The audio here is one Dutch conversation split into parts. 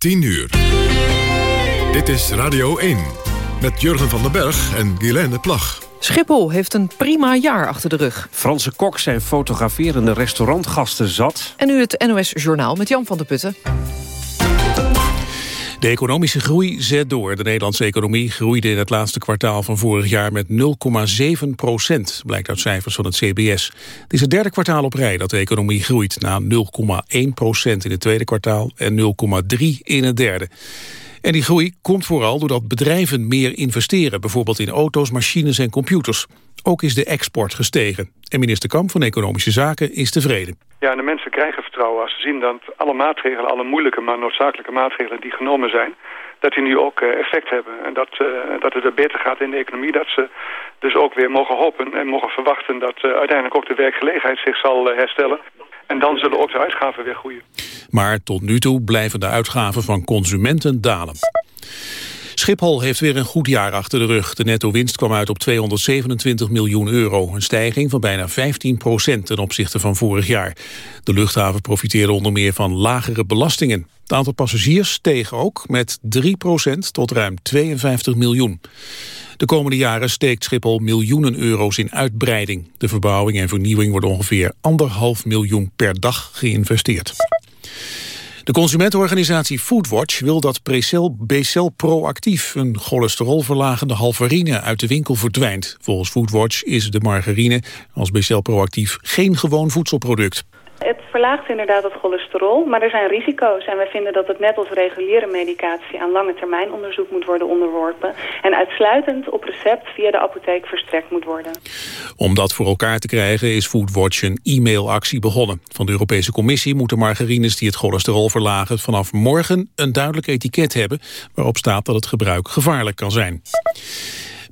10 uur. Dit is Radio 1 met Jurgen van den Berg en Guilaine Plag. Schiphol heeft een prima jaar achter de rug. Franse koks zijn fotograferende restaurantgasten zat. En nu het NOS Journaal met Jan van der Putten. De economische groei zet door. De Nederlandse economie groeide in het laatste kwartaal van vorig jaar met 0,7 procent, blijkt uit cijfers van het CBS. Het is het derde kwartaal op rij dat de economie groeit, na 0,1 procent in het tweede kwartaal en 0,3 in het derde. En die groei komt vooral doordat bedrijven meer investeren, bijvoorbeeld in auto's, machines en computers. Ook is de export gestegen. En minister Kamp van Economische Zaken is tevreden. Ja, de mensen krijgen vertrouwen als ze zien dat alle maatregelen, alle moeilijke maar noodzakelijke maatregelen die genomen zijn, dat die nu ook eh, effect hebben. En dat, uh, dat het er beter gaat in de economie, dat ze dus ook weer mogen hopen en mogen verwachten dat uh, uiteindelijk ook de werkgelegenheid zich zal herstellen. En dan zullen ook de uitgaven weer groeien. Maar tot nu toe blijven de uitgaven van consumenten dalen. Schiphol heeft weer een goed jaar achter de rug. De netto-winst kwam uit op 227 miljoen euro. Een stijging van bijna 15 procent ten opzichte van vorig jaar. De luchthaven profiteerde onder meer van lagere belastingen. Het aantal passagiers steeg ook met 3 procent tot ruim 52 miljoen. De komende jaren steekt Schiphol miljoenen euro's in uitbreiding. De verbouwing en vernieuwing wordt ongeveer anderhalf miljoen per dag geïnvesteerd. De consumentenorganisatie Foodwatch wil dat Becel Proactief, een cholesterolverlagende halvarine, uit de winkel verdwijnt. Volgens Foodwatch is de margarine als Becel Proactief geen gewoon voedselproduct. Het verlaagt inderdaad het cholesterol, maar er zijn risico's. En wij vinden dat het net als reguliere medicatie aan lange termijn onderzoek moet worden onderworpen. En uitsluitend op recept via de apotheek verstrekt moet worden. Om dat voor elkaar te krijgen is Foodwatch een e-mailactie begonnen. Van de Europese Commissie moeten margarines die het cholesterol verlagen vanaf morgen een duidelijk etiket hebben waarop staat dat het gebruik gevaarlijk kan zijn.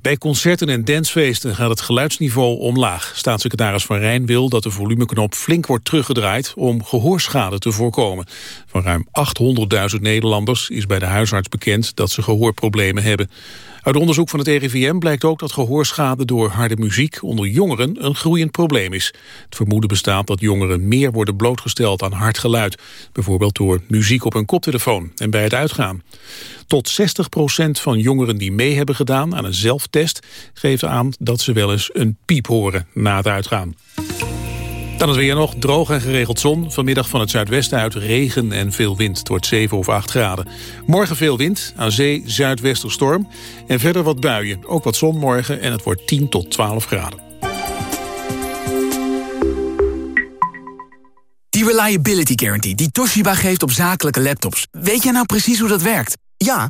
Bij concerten en dancefeesten gaat het geluidsniveau omlaag. Staatssecretaris Van Rijn wil dat de volumeknop flink wordt teruggedraaid om gehoorschade te voorkomen. Van ruim 800.000 Nederlanders is bij de huisarts bekend dat ze gehoorproblemen hebben. Uit onderzoek van het RIVM blijkt ook dat gehoorschade door harde muziek onder jongeren een groeiend probleem is. Het vermoeden bestaat dat jongeren meer worden blootgesteld aan hard geluid. Bijvoorbeeld door muziek op hun koptelefoon en bij het uitgaan. Tot 60% van jongeren die mee hebben gedaan aan een zelftest... geeft aan dat ze wel eens een piep horen na het uitgaan. Dan is weer nog droog en geregeld zon. Vanmiddag van het zuidwesten uit regen en veel wind. Het wordt 7 of 8 graden. Morgen veel wind, aan zee zuidwesterstorm. En verder wat buien. Ook wat zon morgen en het wordt 10 tot 12 graden. Die Reliability Guarantee die Toshiba geeft op zakelijke laptops. Weet jij nou precies hoe dat werkt? Ja,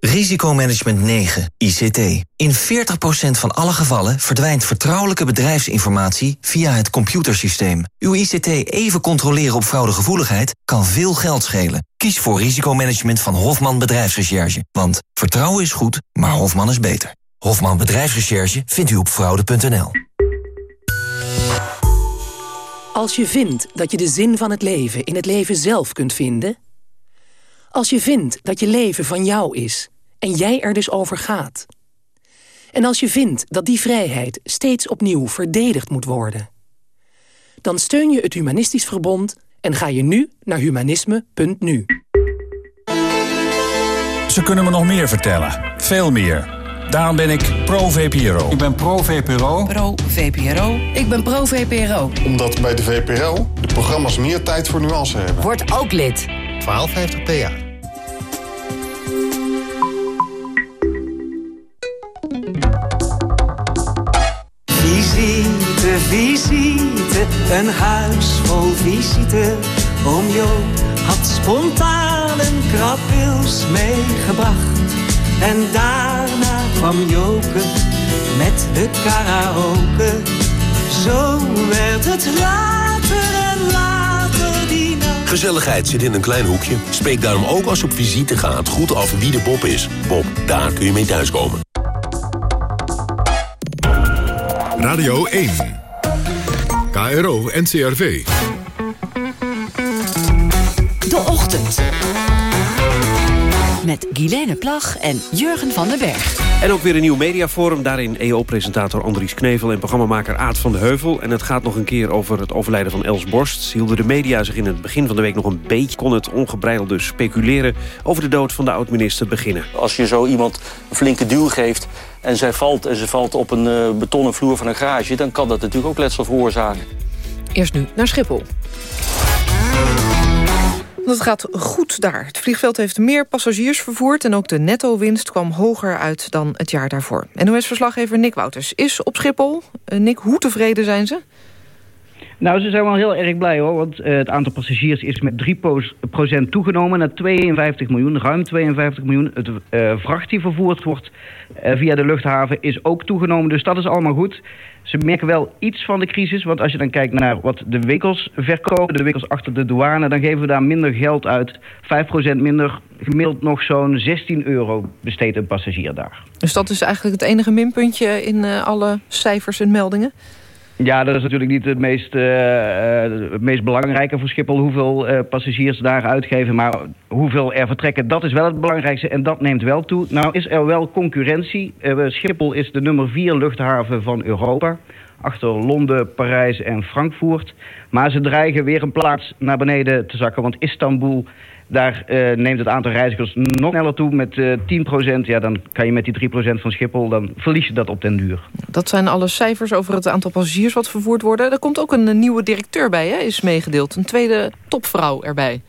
Risicomanagement 9, ICT. In 40% van alle gevallen verdwijnt vertrouwelijke bedrijfsinformatie via het computersysteem. Uw ICT even controleren op fraudegevoeligheid kan veel geld schelen. Kies voor risicomanagement van Hofman Bedrijfsrecherche. Want vertrouwen is goed, maar Hofman is beter. Hofman Bedrijfsrecherche vindt u op fraude.nl. Als je vindt dat je de zin van het leven in het leven zelf kunt vinden... Als je vindt dat je leven van jou is en jij er dus over gaat. En als je vindt dat die vrijheid steeds opnieuw verdedigd moet worden. Dan steun je het Humanistisch Verbond en ga je nu naar humanisme.nu. Ze kunnen me nog meer vertellen. Veel meer. Daarom ben ik pro-VPRO. Ik ben pro-VPRO. Pro-VPRO. Ik ben pro-VPRO. Omdat bij de VPRO de programma's meer tijd voor nuance hebben. Word ook lid. 1250 PA. Visite, visite, een huis vol visite. Oom Jo had spontaan een krabwils meegebracht. En daarna kwam Joke met de karaoke. Zo werd het later. Gezelligheid zit in een klein hoekje. Spreek daarom ook als je op visite gaat goed af wie de Bob is. Bob, daar kun je mee thuiskomen. Radio 1. KRO NCRV. De Ochtend. Met Guilene Plag en Jurgen van den Berg. En ook weer een nieuw mediaforum. Daarin EO-presentator Andries Knevel en programmamaker Aad van de Heuvel. En het gaat nog een keer over het overlijden van Els Borst. Hielden de media zich in het begin van de week nog een beetje... kon het ongebreidelde speculeren over de dood van de oud-minister beginnen. Als je zo iemand een flinke duw geeft en zij valt en ze valt op een uh, betonnen vloer van een garage... dan kan dat natuurlijk ook letsel veroorzaken. Eerst nu naar Schiphol. Het gaat goed daar. Het vliegveld heeft meer passagiers vervoerd... en ook de netto-winst kwam hoger uit dan het jaar daarvoor. NOS-verslaggever Nick Wouters is op Schiphol. Uh, Nick, hoe tevreden zijn ze? Nou, ze zijn wel heel erg blij hoor, want uh, het aantal passagiers is met 3% toegenomen naar 52 miljoen, ruim 52 miljoen. Het uh, vracht die vervoerd wordt uh, via de luchthaven is ook toegenomen, dus dat is allemaal goed. Ze merken wel iets van de crisis, want als je dan kijkt naar wat de winkels verkopen, de winkels achter de douane, dan geven we daar minder geld uit. 5% minder, gemiddeld nog zo'n 16 euro besteedt een passagier daar. Dus dat is eigenlijk het enige minpuntje in alle cijfers en meldingen? Ja, dat is natuurlijk niet het meest, uh, het meest belangrijke voor Schiphol... hoeveel uh, passagiers daar uitgeven, maar hoeveel er vertrekken... dat is wel het belangrijkste en dat neemt wel toe. Nou is er wel concurrentie. Uh, Schiphol is de nummer vier luchthaven van Europa... achter Londen, Parijs en Frankfurt. Maar ze dreigen weer een plaats naar beneden te zakken... want Istanbul daar uh, neemt het aantal reizigers nog sneller toe met uh, 10%. Ja, dan kan je met die 3% van Schiphol, dan verlies je dat op den duur. Dat zijn alle cijfers over het aantal passagiers wat vervoerd worden. Er komt ook een nieuwe directeur bij, hè, is meegedeeld. Een tweede topvrouw erbij.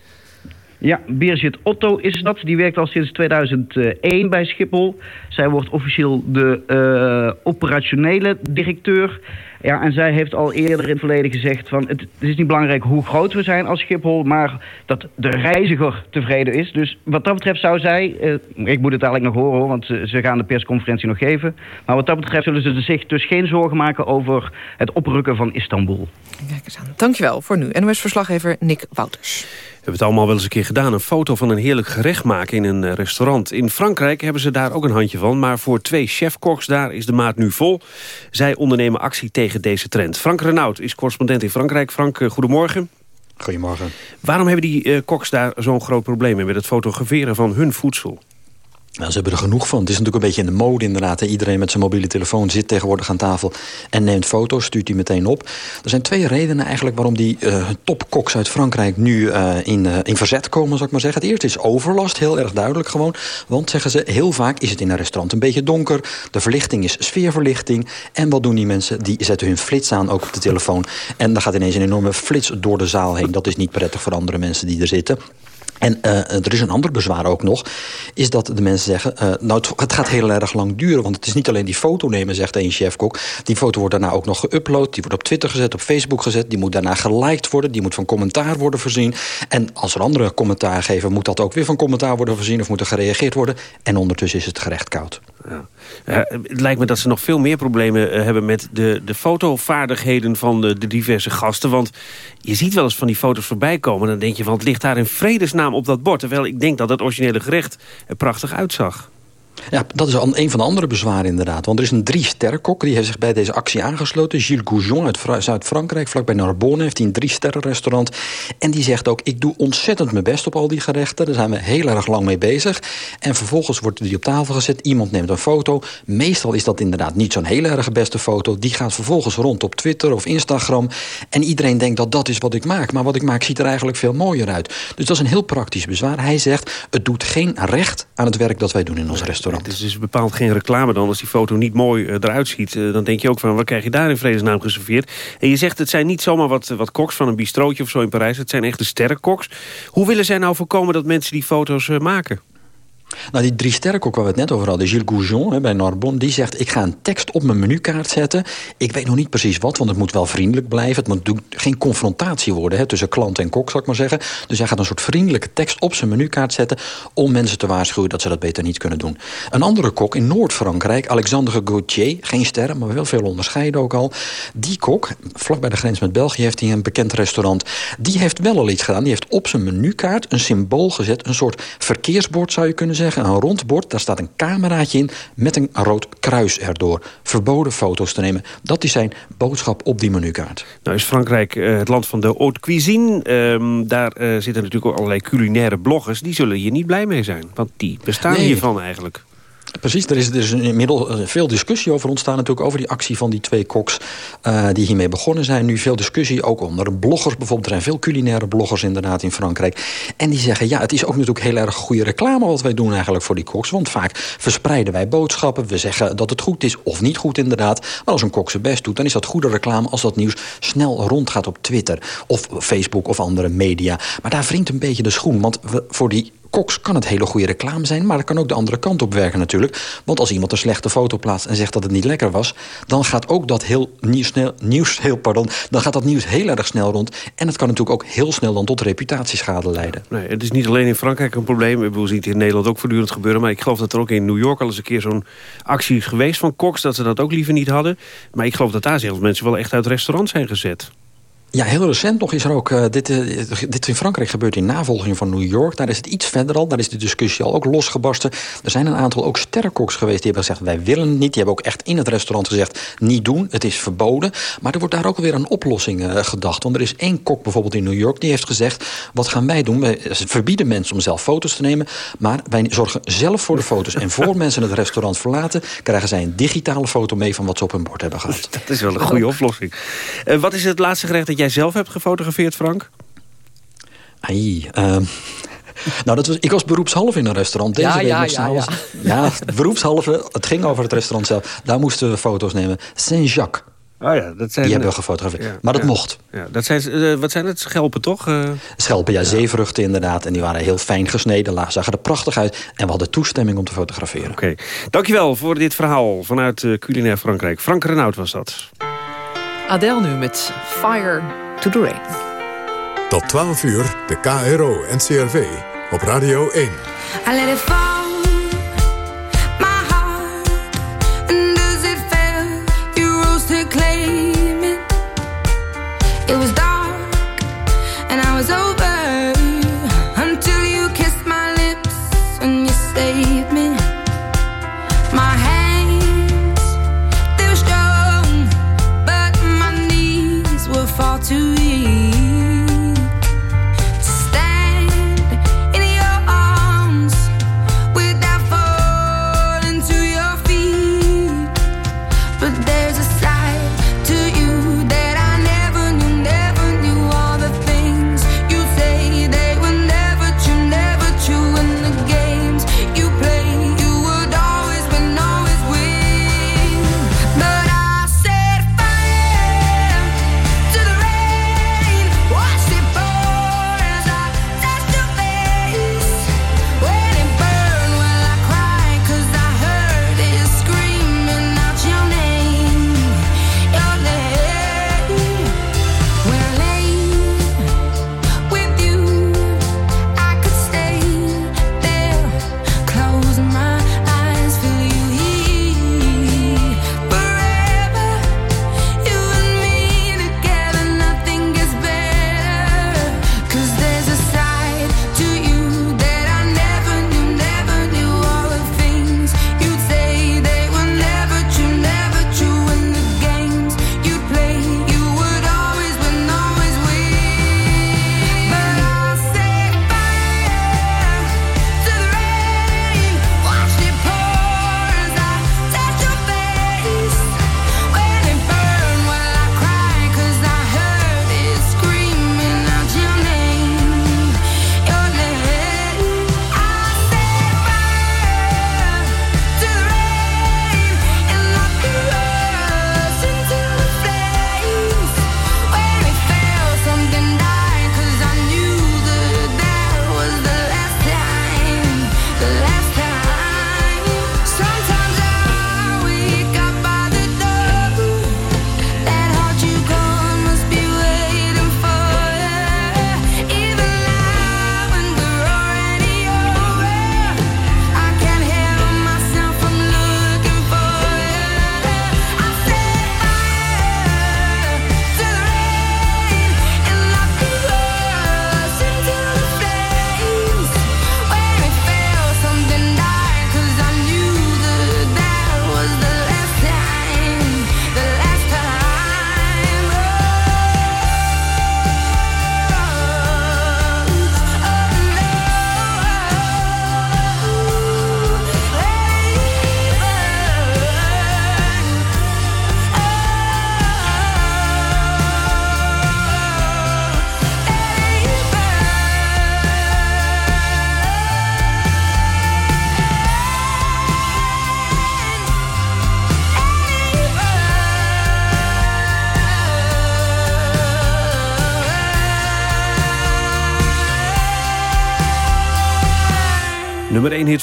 Ja, Birgit Otto is dat. Die werkt al sinds 2001 bij Schiphol. Zij wordt officieel de uh, operationele directeur. Ja, en zij heeft al eerder in het verleden gezegd... van het, is niet belangrijk hoe groot we zijn als Schiphol... maar dat de reiziger tevreden is. Dus wat dat betreft zou zij... Uh, ik moet het eigenlijk nog horen, want ze, ze gaan de persconferentie nog geven. Maar wat dat betreft zullen ze zich dus geen zorgen maken... over het oprukken van Istanbul. Kijk eens aan. Dankjewel voor nu. NOS-verslaggever Nick Wouters. We hebben het allemaal wel eens een keer gedaan. Een foto van een heerlijk gerecht maken in een restaurant. In Frankrijk hebben ze daar ook een handje van. Maar voor twee chefkoks daar is de maat nu vol. Zij ondernemen actie tegen deze trend. Frank Renaud is correspondent in Frankrijk. Frank, goedemorgen. Goedemorgen. Waarom hebben die uh, koks daar zo'n groot probleem mee... met het fotograferen van hun voedsel? Nou, ze hebben er genoeg van. Het is natuurlijk een beetje in de mode inderdaad. Iedereen met zijn mobiele telefoon zit tegenwoordig aan tafel... en neemt foto's, stuurt die meteen op. Er zijn twee redenen eigenlijk waarom die uh, topkoks uit Frankrijk... nu uh, in, uh, in verzet komen, zou ik maar zeggen. Het eerste is overlast, heel erg duidelijk gewoon. Want, zeggen ze, heel vaak is het in een restaurant een beetje donker. De verlichting is sfeerverlichting. En wat doen die mensen? Die zetten hun flits aan, ook op de telefoon. En dan gaat ineens een enorme flits door de zaal heen. Dat is niet prettig voor andere mensen die er zitten. En uh, er is een ander bezwaar ook nog, is dat de mensen zeggen... Uh, nou, het, gaat heel erg lang duren, want het is niet alleen die foto nemen, zegt een chefkok. Die foto wordt daarna ook nog geüpload, die wordt op Twitter gezet, op Facebook gezet... die moet daarna geliked worden, die moet van commentaar worden voorzien. En als er andere commentaar geven, moet dat ook weer van commentaar worden voorzien... of moet er gereageerd worden. En ondertussen is het gerecht koud. Ja. Het lijkt me dat ze nog veel meer problemen hebben... met de, de fotovaardigheden van de, diverse gasten. Want je ziet wel eens van die foto's voorbij komen... en dan denk je van het ligt daar in vredesnaam op dat bord. Terwijl ik denk dat het originele gerecht er prachtig uitzag. Ja, dat is een van de andere bezwaren inderdaad. Want er is een drie-sterrenkok, die heeft zich bij deze actie aangesloten. Gilles Goujon uit Zuid-Frankrijk, vlakbij Narbonne... heeft hij een drie-sterren-restaurant. En die zegt ook, ik doe ontzettend mijn best op al die gerechten. Daar zijn we heel erg lang mee bezig. En vervolgens wordt die op tafel gezet. Iemand neemt een foto. Meestal is dat inderdaad niet zo'n hele erg beste foto. Die gaat vervolgens rond op Twitter of Instagram. En iedereen denkt dat dat is wat ik maak. Maar wat ik maak ziet er eigenlijk veel mooier uit. Dus dat is een heel praktisch bezwaar. Hij zegt, het doet geen recht aan het werk dat wij doen in ons restaurant. Het is dus bepaald geen reclame dan. Als die foto niet mooi uh, eruit ziet, uh, dan denk je ook van... wat krijg je daar in vredesnaam geserveerd? En je zegt, het zijn niet zomaar wat, wat koks van een bistrootje of zo in Parijs. Het zijn echte sterrenkoks. Hoe willen zij nou voorkomen dat mensen die foto's maken? Nou, die drie sterrenkok waar we het net over hadden, Gilles Goujon hè, bij Narbonne... die zegt, ik ga een tekst op mijn menukaart zetten. Ik weet nog niet precies wat, want het moet wel vriendelijk blijven. Het moet geen confrontatie worden hè, tussen klant en kok, zal ik maar zeggen. Dus hij gaat een soort vriendelijke tekst op zijn menukaart zetten... om mensen te waarschuwen dat ze dat beter niet kunnen doen. Een andere kok in Noord-Frankrijk, Alexandre Gauthier... geen sterren, maar wel veel onderscheiden ook al. Die kok, vlak bij de grens met België heeft hij een bekend restaurant... die heeft wel al iets gedaan. Die heeft op zijn menukaart een symbool gezet, een soort verkeersbord zou je kunnen zeggen zeggen, een rond bord. Daar staat een cameraatje in met een rood kruis erdoor. Verboden foto's te nemen. Dat is zijn boodschap op die menukaart. Nou is Frankrijk uh, het land van de haute cuisine. Um, daar uh, zitten natuurlijk ook allerlei culinaire bloggers. Die zullen hier niet blij mee zijn. Want die bestaan nee. hiervan eigenlijk. Precies, er is, er is inmiddels eh, veel discussie over ontstaan natuurlijk... over die actie van die twee koks uh, die hiermee begonnen zijn. Nu veel discussie ook onder bloggers bijvoorbeeld. Er zijn veel culinaire bloggers inderdaad in Frankrijk. En die zeggen, ja, het is ook natuurlijk heel erg goede reclame... wat wij doen eigenlijk voor die koks. Want vaak verspreiden wij boodschappen. We zeggen dat het goed is of niet goed inderdaad. Maar als een kok zijn best doet, dan is dat goede reclame... als dat nieuws snel rondgaat op Twitter of Facebook of andere media. Maar daar wringt een beetje de schoen. Want we, voor die koks kan het hele goede reclame zijn... maar dat kan ook de andere kant op werken natuurlijk. Want als iemand een slechte foto plaatst en zegt dat het niet lekker was... dan gaat ook dat heel nieuws, nieuws, heel, pardon, dan gaat dat nieuws heel erg snel rond. En het kan natuurlijk ook heel snel dan tot reputatieschade leiden. Nee, het is niet alleen in Frankrijk een probleem. Ik bedoel, ziet in Nederland ook voortdurend gebeuren. Maar ik geloof dat er ook in New York al eens een keer zo'n actie is geweest van koks... dat ze dat ook liever niet hadden. Maar ik geloof dat daar zelfs mensen wel echt uit restaurants zijn gezet. Ja, heel recent nog is er ook... Uh, dit, uh, dit in Frankrijk gebeurt in navolging van New York. Daar is het iets verder al. Daar is de discussie al ook losgebarsten. Er zijn een aantal ook sterrenkoks geweest die hebben gezegd... wij willen het niet. Die hebben ook echt in het restaurant gezegd... niet doen, het is verboden. Maar er wordt daar ook weer een oplossing uh, gedacht. Want er is één kok bijvoorbeeld in New York... die heeft gezegd, wat gaan wij doen? Wij verbieden mensen om zelf foto's te nemen... maar wij zorgen zelf voor de foto's. En voor mensen het restaurant verlaten... krijgen zij een digitale foto mee van wat ze op hun bord hebben gehad. Dat is wel een goede oplossing. wat is het laatste gerecht dat jij zelf hebt gefotografeerd, Frank? Ai, uh, nou, dat was, ik was beroepshalve in een restaurant. Deze ja, week ja, ja, ja. ja, beroepshalve. Het ging over het restaurant zelf. Daar moesten we foto's nemen. Saint-Jacques. Oh ja, dat zijn, die hebben we gefotografeerd. Ja, maar dat ja, mocht. Ja, dat zijn, uh, wat zijn het? Schelpen, toch? Uh... Schelpen, ja, zeevruchten inderdaad. En die waren heel fijn gesneden, zagen er prachtig uit. En we hadden toestemming om te fotograferen. Oké. Okay. Dankjewel voor dit verhaal vanuit uh, culinair Frankrijk. Frank Renaud was dat. Adele nu met Fire to the Rain. Tot 12 uur, de KRO en CRV op Radio 1.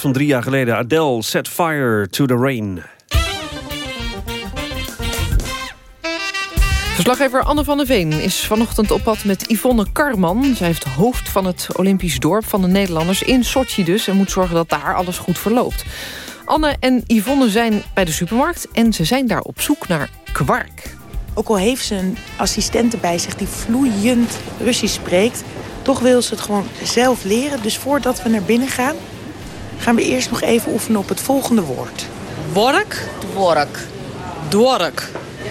Van drie jaar geleden. Adele, Set Fire to the Rain. Verslaggever Anne van der Veen is vanochtend op pad met Yvonne Karman. Zij heeft hoofd van het Olympisch dorp van de Nederlanders in Sochi dus... en moet zorgen dat daar alles goed verloopt. Anne en Yvonne zijn bij de supermarkt en ze zijn daar op zoek naar kwark. Ook al heeft ze een assistente bij zich die vloeiend Russisch spreekt... toch wil ze het gewoon zelf leren. Dus voordat we naar binnen gaan, gaan we eerst nog even oefenen op het volgende woord. Work? Dwork. Dwork.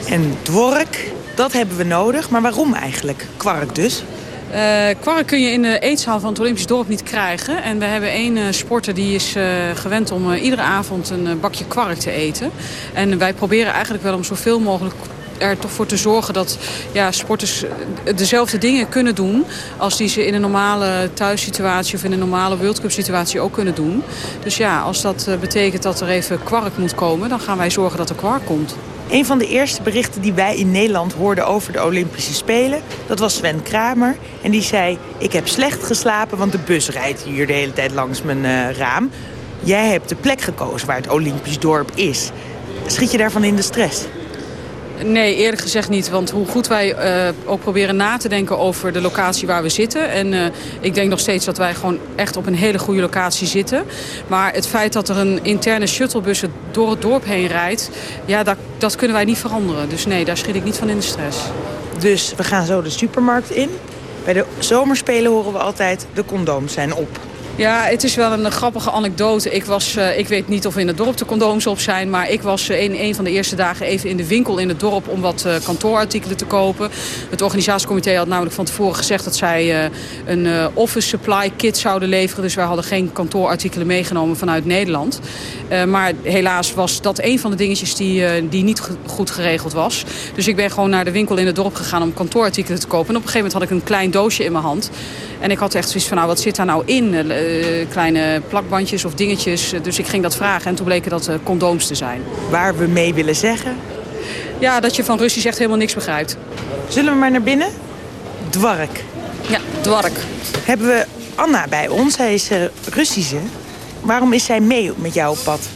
En dwork, dat hebben we nodig. Maar waarom eigenlijk? Kwark dus. Uh, kwark kun je in de eetzaal van het Olympisch dorp niet krijgen. En we hebben één uh, sporter die is uh, gewend om iedere avond een bakje kwark te eten. En wij proberen eigenlijk wel om zoveel mogelijk er toch voor te zorgen dat ja, sporters dezelfde dingen kunnen doen... als die ze in een normale thuissituatie of in een normale World situatie ook kunnen doen. Dus ja, als dat betekent dat er even kwark moet komen... dan gaan wij zorgen dat er kwark komt. Een van de eerste berichten die wij in Nederland hoorden over de Olympische Spelen... dat was Sven Kramer. En die zei, ik heb slecht geslapen, want de bus rijdt hier de hele tijd langs mijn uh, raam. Jij hebt de plek gekozen waar het Olympisch dorp is. Schiet je daarvan in de stress? Nee, eerlijk gezegd niet. Want hoe goed wij uh, ook proberen na te denken over de locatie waar we zitten. En uh, ik denk nog steeds dat wij gewoon echt op een hele goede locatie zitten. Maar het feit dat er een interne shuttlebus door het dorp heen rijdt... ja, dat, dat kunnen wij niet veranderen. Dus nee, daar schiet ik niet van in de stress. Dus we gaan zo de supermarkt in. Bij de zomerspelen horen we altijd de condooms zijn op. Ja, het is wel een grappige anekdote. Ik, was, uh, ik weet niet of in het dorp de condooms op zijn... maar ik was uh, in een van de eerste dagen even in de winkel in het dorp... om wat uh, kantoorartikelen te kopen. Het organisatiecomité had namelijk van tevoren gezegd... dat zij een office supply kit zouden leveren. Dus wij hadden geen kantoorartikelen meegenomen vanuit Nederland. maar helaas was dat een van de dingetjes die, die niet goed geregeld was. Dus ik ben gewoon naar de winkel in het dorp gegaan om kantoorartikelen te kopen. En op een gegeven moment had ik een klein doosje in mijn hand. En ik had echt zoiets van, nou wat zit daar nou in? Uh, kleine plakbandjes of dingetjes. Dus ik ging dat vragen en toen bleken dat uh, condooms te zijn. Waar we mee willen zeggen? Ja, dat je van Russisch echt helemaal niks begrijpt. Zullen we maar naar binnen? Dwark. Ja, dwark. Hebben we Anna bij ons. Zij is uh, Russische. Waarom is zij mee met jou op pad?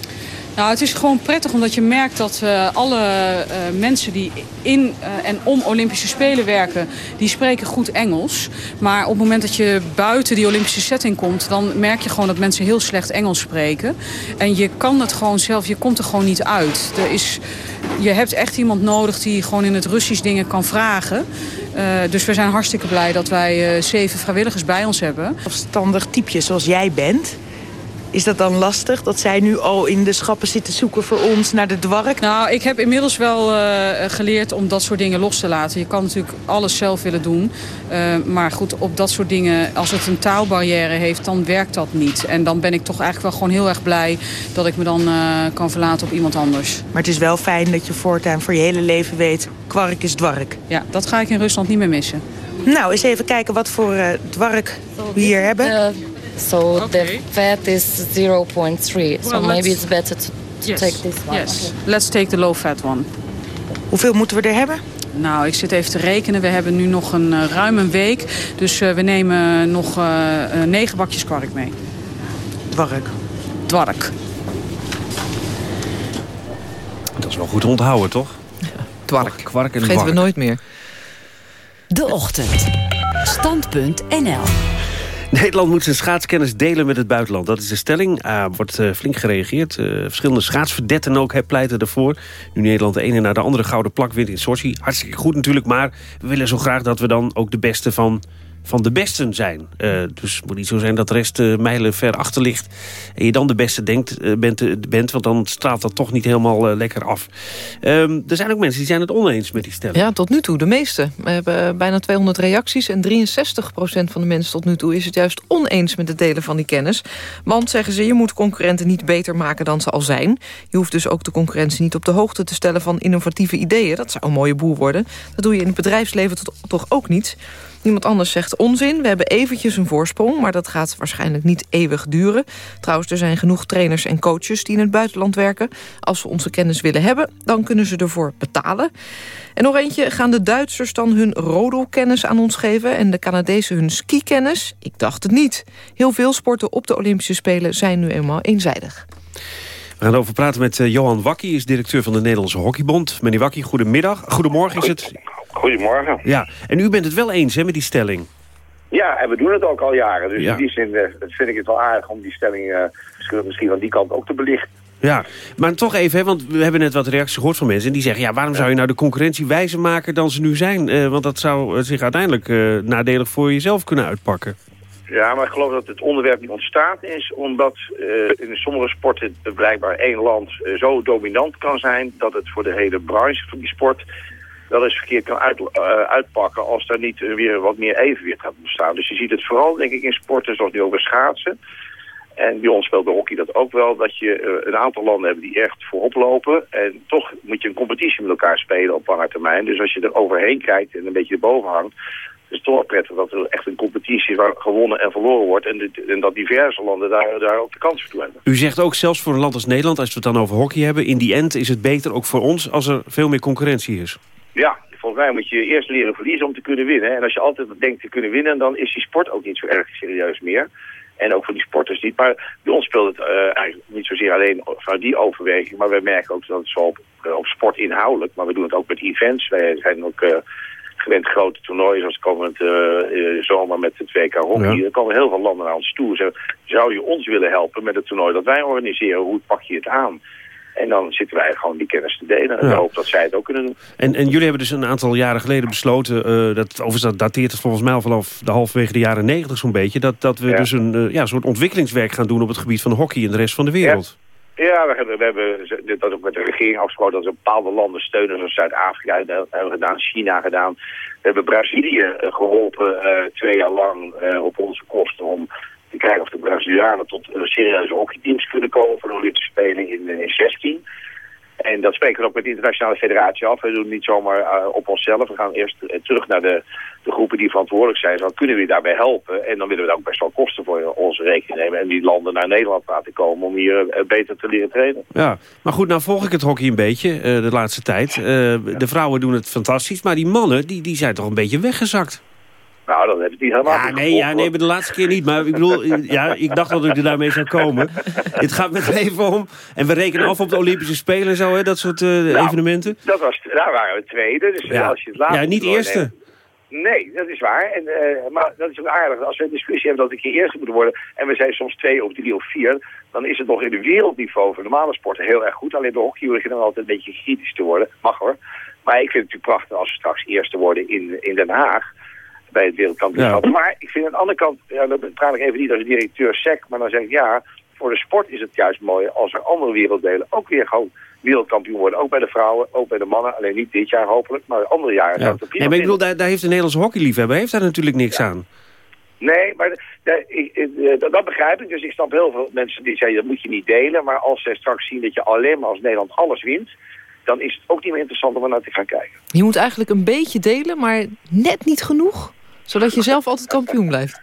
Nou, het is gewoon prettig omdat je merkt dat uh, alle uh, mensen die in uh, en om Olympische Spelen werken... die spreken goed Engels. Maar op het moment dat je buiten die Olympische setting komt... dan merk je gewoon dat mensen heel slecht Engels spreken. En je kan het gewoon zelf, je komt er gewoon niet uit. Er is, je hebt echt iemand nodig die gewoon in het Russisch dingen kan vragen. dus we zijn hartstikke blij dat wij zeven vrijwilligers bij ons hebben. Afstandig typeje zoals jij bent... Is dat dan lastig dat zij nu al in de schappen zitten zoeken voor ons naar de dwark? Nou, ik heb inmiddels wel uh, geleerd om dat soort dingen los te laten. Je kan natuurlijk alles zelf willen doen. Uh, maar goed, op dat soort dingen, als het een taalbarrière heeft, dan werkt dat niet. En dan ben ik toch eigenlijk wel gewoon heel erg blij dat ik me dan uh, kan verlaten op iemand anders. Maar het is wel fijn dat je voortaan voor je hele leven weet, kwark is dwark. Ja, dat ga ik in Rusland niet meer missen. Nou, eens even kijken wat voor dwark we hier hebben. So okay. the fat is 0.3. Well, so maybe it's better to, to yes. take this one. Yes, okay. let's take the low fat one. Hoeveel moeten we er hebben? Nou, ik zit even te rekenen. We hebben nu nog een uh, ruim een week. Dus uh, we nemen nog uh, negen bakjes kwark mee. Dwark. Dwark. Dat is wel goed onthouden, toch? Ja, dwark. Kwark en Vergeten dwark. we nooit meer. De Ochtend. Stand.nl Nederland moet zijn schaatskennis delen met het buitenland. Dat is de stelling. Uh, wordt uh, flink gereageerd. Uh, verschillende schaatsverdetten ook pleiten ervoor. Nu Nederland de ene naar de andere gouden plak wint in Sochi. Hartstikke goed natuurlijk, maar we willen zo graag dat we dan ook de beste van van de besten zijn. Uh, dus het moet niet zo zijn dat de rest uh, mijlen ver achter ligt... en je dan de beste denkt, uh, bent, bent, want dan straalt dat toch niet helemaal lekker af. Um, er zijn ook mensen die zijn het oneens met die stelling. Ja, tot nu toe, de meeste. We hebben bijna 200 reacties... en 63% van de mensen tot nu toe is het juist oneens met het delen van die kennis. Want, zeggen ze, je moet concurrenten niet beter maken dan ze al zijn. Je hoeft dus ook de concurrentie niet op de hoogte te stellen... van innovatieve ideeën. Dat zou een mooie boel worden. Dat doe je in het bedrijfsleven toch ook niet... Iemand anders zegt onzin. We hebben eventjes een voorsprong, maar dat gaat waarschijnlijk niet eeuwig duren. Trouwens, er zijn genoeg trainers en coaches die in het buitenland werken. Als we onze kennis willen hebben, dan kunnen ze ervoor betalen. En nog eentje, gaan de Duitsers dan hun rodelkennis aan ons geven... en de Canadezen hun skikennis? Ik dacht het niet. Heel veel sporten op de Olympische Spelen zijn nu eenmaal eenzijdig. We gaan over praten met uh, Johan Wakkie, is directeur van de Nederlandse Hockeybond. Meneer Wakkie, goedemiddag. Goedemorgen is het. Goedemorgen. Ja, en u bent het wel eens hè, met die stelling? Ja, en we doen het ook al jaren. Dus ja. in die zin uh, vind ik het wel aardig om die stelling uh, misschien van die kant ook te belichten. Ja, maar toch even, hè, want we hebben net wat reacties gehoord van mensen... en die zeggen, ja, waarom zou je nou de concurrentie wijzer maken dan ze nu zijn? Uh, want dat zou zich uiteindelijk nadelig voor jezelf kunnen uitpakken. Ja, maar ik geloof dat het onderwerp niet ontstaan is... omdat in sommige sporten blijkbaar één land zo dominant kan zijn... dat het voor de hele branche van die sport wel eens verkeerd kan uit, uh, uitpakken... als daar niet weer wat meer evenwicht gaat bestaan. Dus je ziet het vooral, denk ik, in sporten zoals nu over schaatsen... En bij ons speelt de hockey dat ook wel, dat je een aantal landen hebt die echt voorop lopen. En toch moet je een competitie met elkaar spelen op lange termijn. Dus als je er overheen kijkt en een beetje erboven hangt, het is toch wel prettig dat er echt een competitie waar gewonnen en verloren wordt. En, en dat diverse landen daar, daar ook de kans voor hebben. U zegt ook zelfs voor een land als Nederland, als we het dan over hockey hebben... in die end is het beter ook voor ons als er veel meer concurrentie is. Ja, volgens mij moet je eerst leren verliezen om te kunnen winnen. En als je altijd denkt te kunnen winnen, dan is die sport ook niet zo erg serieus meer. En ook voor die sporters niet. Maar bij ons speelt het uh, eigenlijk niet zozeer alleen vanuit die overweging. Maar we merken ook dat het zo op, op sport inhoudelijk. Maar we doen het ook met events. Wij zijn ook... Uh, gewend grote toernooien, zoals komend zomer met het WK Hockey. Ja. Er komen heel veel landen naar ons toe. Ze, zou je ons willen helpen met het toernooi dat wij organiseren? Hoe pak je het aan? En dan zitten wij gewoon die kennis te delen. En ja. ik hoop dat zij het ook kunnen doen. En, en jullie hebben dus een aantal jaren geleden besloten... Uh, dat, overigens dat dateert het volgens mij al vanaf de halverwege de jaren negentig zo'n beetje... dat, dat we ja. dus een uh, ja, soort ontwikkelingswerk gaan doen op het gebied van hockey in de rest van de wereld. Ja. Ja, we hebben, we hebben dat ook met de regering afgesproken dat we bepaalde landen steunen, zoals Zuid-Afrika hebben gedaan, China gedaan. We hebben Brazilië geholpen uh, twee jaar lang uh, op onze kosten om te kijken of de Brazilianen tot uh, serieuze hockeyteams kunnen komen voor de Olympische Spelen in, in 16. En dat spreken we ook met de internationale federatie af. We doen het niet zomaar uh, op onszelf. We gaan eerst terug naar de, de groepen die verantwoordelijk zijn. Dan kunnen we daarbij helpen. En dan willen we daar ook best wel kosten voor onze rekening nemen. En die landen naar Nederland laten komen om hier beter te leren trainen. Ja, maar goed, nou volg ik het hockey een beetje de laatste tijd. de vrouwen doen het fantastisch. Maar die mannen, die, die zijn toch een beetje weggezakt. Nou, dan hebben het niet helemaal ja, nee, ja, nee, maar de laatste keer niet. Maar ik bedoel, ja, ik dacht dat ik er daarmee zou komen. Het gaat met even om. En we rekenen af op de Olympische Spelen en zo, hè, dat soort uh, nou, evenementen. Dat was, daar waren we tweede. Dus ja. als je het laatste ja, niet eerste. Nee, dat is waar. En, uh, maar dat is ook aardig. Als we een discussie hebben dat ik keer eerste moet worden... en we zijn soms twee of drie of vier... dan is het nog in de wereldniveau voor normale sporten heel erg goed. Alleen bij hockey begin dan altijd een beetje kritisch te worden. Mag hoor. Maar ik vind het natuurlijk prachtig als we straks eerste worden in, in Den Haag bij het wereldkampioenschap. Ja. Maar ik vind aan de andere kant, ja, dan praat ik even niet als directeur SEC, maar dan zeg ik ja, voor de sport is het juist mooi als er andere werelddelen ook weer gewoon wereldkampioen worden. Ook bij de vrouwen, ook bij de mannen. Alleen niet dit jaar hopelijk, maar andere jaren. Ja. Nee, maar ik bedoel, daar, daar heeft de Nederlandse hockeyliefhebber heeft daar natuurlijk niks ja. aan. Nee, maar dat, dat begrijp ik. Dus ik snap heel veel mensen die zeggen dat moet je niet delen. Maar als ze straks zien dat je alleen maar als Nederland alles wint dan is het ook niet meer interessant om er naar te gaan kijken. Je moet eigenlijk een beetje delen, maar net niet genoeg zodat je zelf altijd kampioen blijft?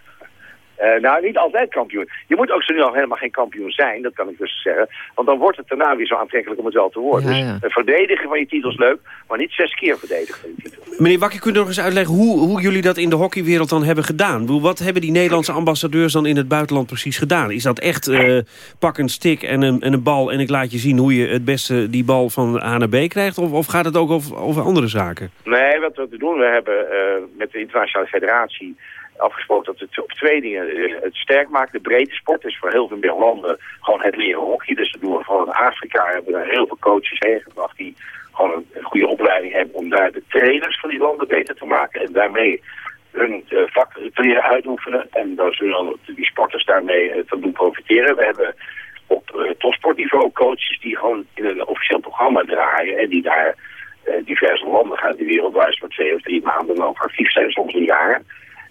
Uh, nou, niet altijd kampioen. Je moet ook zo nu al helemaal geen kampioen zijn, dat kan ik dus zeggen. Want dan wordt het daarna weer zo aantrekkelijk om het wel te worden. Ja, ja. Dus verdedigen van je titel is leuk, maar niet zes keer verdedigen van je titel. Meneer Wakker, kunt u nog eens uitleggen hoe, hoe jullie dat in de hockeywereld dan hebben gedaan? Wat hebben die Nederlandse ambassadeurs dan in het buitenland precies gedaan? Is dat echt uh, pak een stick en een, en een bal en ik laat je zien hoe je het beste die bal van A naar B krijgt? Of, of gaat het ook over, over andere zaken? Nee, wat we doen, we hebben uh, met de internationale federatie afgesproken dat het op twee dingen het sterk maakt. De breedte sport is voor heel veel meer landen gewoon het leren hockey. Dus dat doen we vooral in Afrika. Hebben we daar heel veel coaches heen gebracht die gewoon een, goede opleiding hebben om daar de trainers van die landen beter te maken. En daarmee hun uh, vak te leren uitoefenen. En dan zullen die sporters daarmee uh, van doen profiteren. We hebben op topsportniveau coaches die gewoon in een officieel programma draaien. En die daar diverse landen gaan in de wereld waar ze maar twee of drie maanden over actief zijn, soms een jaar.